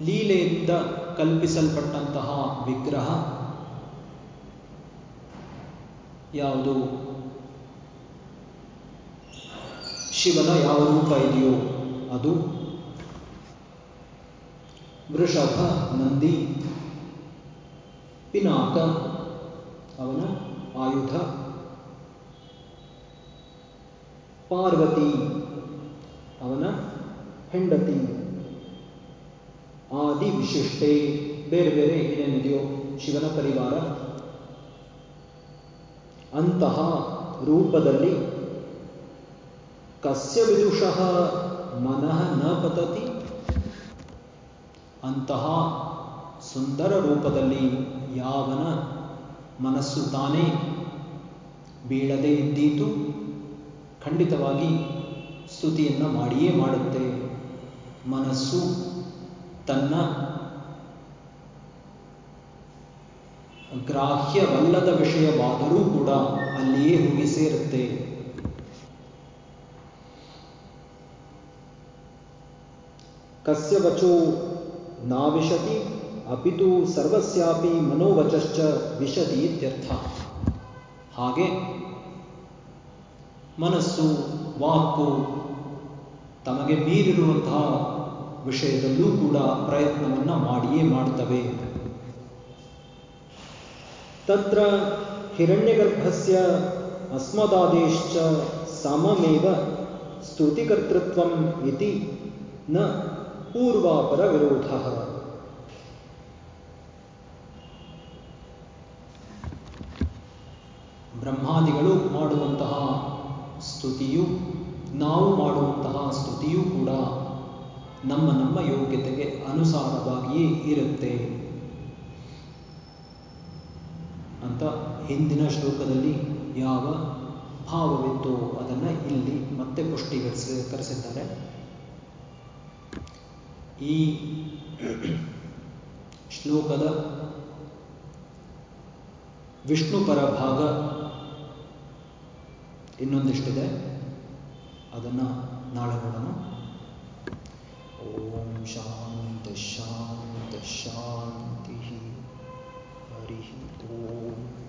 ಲೀಲೆಯಿಂದ ಕಲ್ಪಿಸಲ್ಪಟ್ಟಂತಹ ವಿಗ್ರಹ ಯಾವುದು? ಶಿವನ ಯಾವ ರೂಪ ಇದೆಯೋ ಅದು. ವೃಷಭ, ನಂದಿ, ಪಿನಾಕ, ಅವನ ಆಯುಧ. ಪಾರ್ವತಿ, ಅವನ ಹೆಂಡತಿ. ಆದಿ ವಿಶಿಷ್ಟೆ ಬೇರೆ ಬೇರೆ ಏನೇನಿದೆಯೋ ಶಿವನ ಪರಿವಾರ, ಅಂತಹ ರೂಪದಲ್ಲಿ ಕಸ್ಯ ವಿದುಷಃ ಮನಃ ನ ಪತತಿ. ಅಂತಹ ಸುಂದರ ರೂಪದಲ್ಲಿ ಯಾವನ ಮನಸ್ಸು ತಾನೇ ಬೀಳದೆ ಇದ್ದೀತು, ಖಂಡಿತವಾಗಿ ಸ್ತುತಿಯನ್ನು ಮಾಡಿಯೇ ಮಾಡುತ್ತೆ. ಮನಸ್ಸು ತನ್ನ ಗ್ರಾಹ್ಯವಲ್ಲದ ವಿಷಯವಾದರೂ ಕೂಡ ಅಲ್ಲಿಯೇ ಹೋಗಿ ಸೇರುತ್ತೆ. ಕಸ್ಯ ವಚೋ ನಾವಿಶತಿ ಅಪಿತು ಸರ್ವಸ್ಯಾಪಿ ಮನೋವಚಶ್ಚ ವಿಶತಿ ಇತ್ಯರ್ಥ ಹಾಗೆ ಮನಸ್ಸು ವಾಕು ತಮಗೆ ಮೀರಿರುವಂತಹ ವಿಷಯದಲ್ಲೂ ಕೂಡ ಪ್ರಯತ್ನವನ್ನು ಮಾಡಿಯೇ ಮಾಡ್ತವೆ. ತತ್ರ ಹಿರಣ್ಯಗರ್ಭಸ್ಯ ಅಸ್ಮದಾದೇಶ್ಚ ಸಮಮೇವ ಸ್ತುತಿಕರ್ತೃತ್ವಂ ಇತಿ ನ ಪೂರ್ವಾಪರ ವಿರೋಧ ಬ್ರಹ್ಮಾದಿಗಳು ಮಾಡುವಂತಹ ಸ್ತುತಿಯು, ನಾವು ಮಾಡುವಂತಹ ಸ್ತುತಿಯೂ ಕೂಡ ನಮ್ಮ ನಮ್ಮ ಯೋಗ್ಯತೆಗೆ ಅನುಸಾರವಾಗಿಯೇ ಇರುತ್ತೆ. ಅಂತ ಹಿಂದಿನ ಶ್ಲೋಕದಲ್ಲಿ ಯಾವ ಭಾವವಿತ್ತು ಅದನ್ನು ಇಲ್ಲಿ ಮತ್ತೆ ಪುಷ್ಟೀಕರಿಸಿ ಕರೆಸಿದ್ದಾರೆ. ಈ ಶ್ಲೋಕದ ವಿಷ್ಣು ಭಾಗ ಇನ್ನೊಂದಿಷ್ಟಿದೆ. ಅದನ್ನು ನಾಳೆ ನೋಡೋಣ. ॐ शान्तशान्तशान्तिः हरिः ओम्।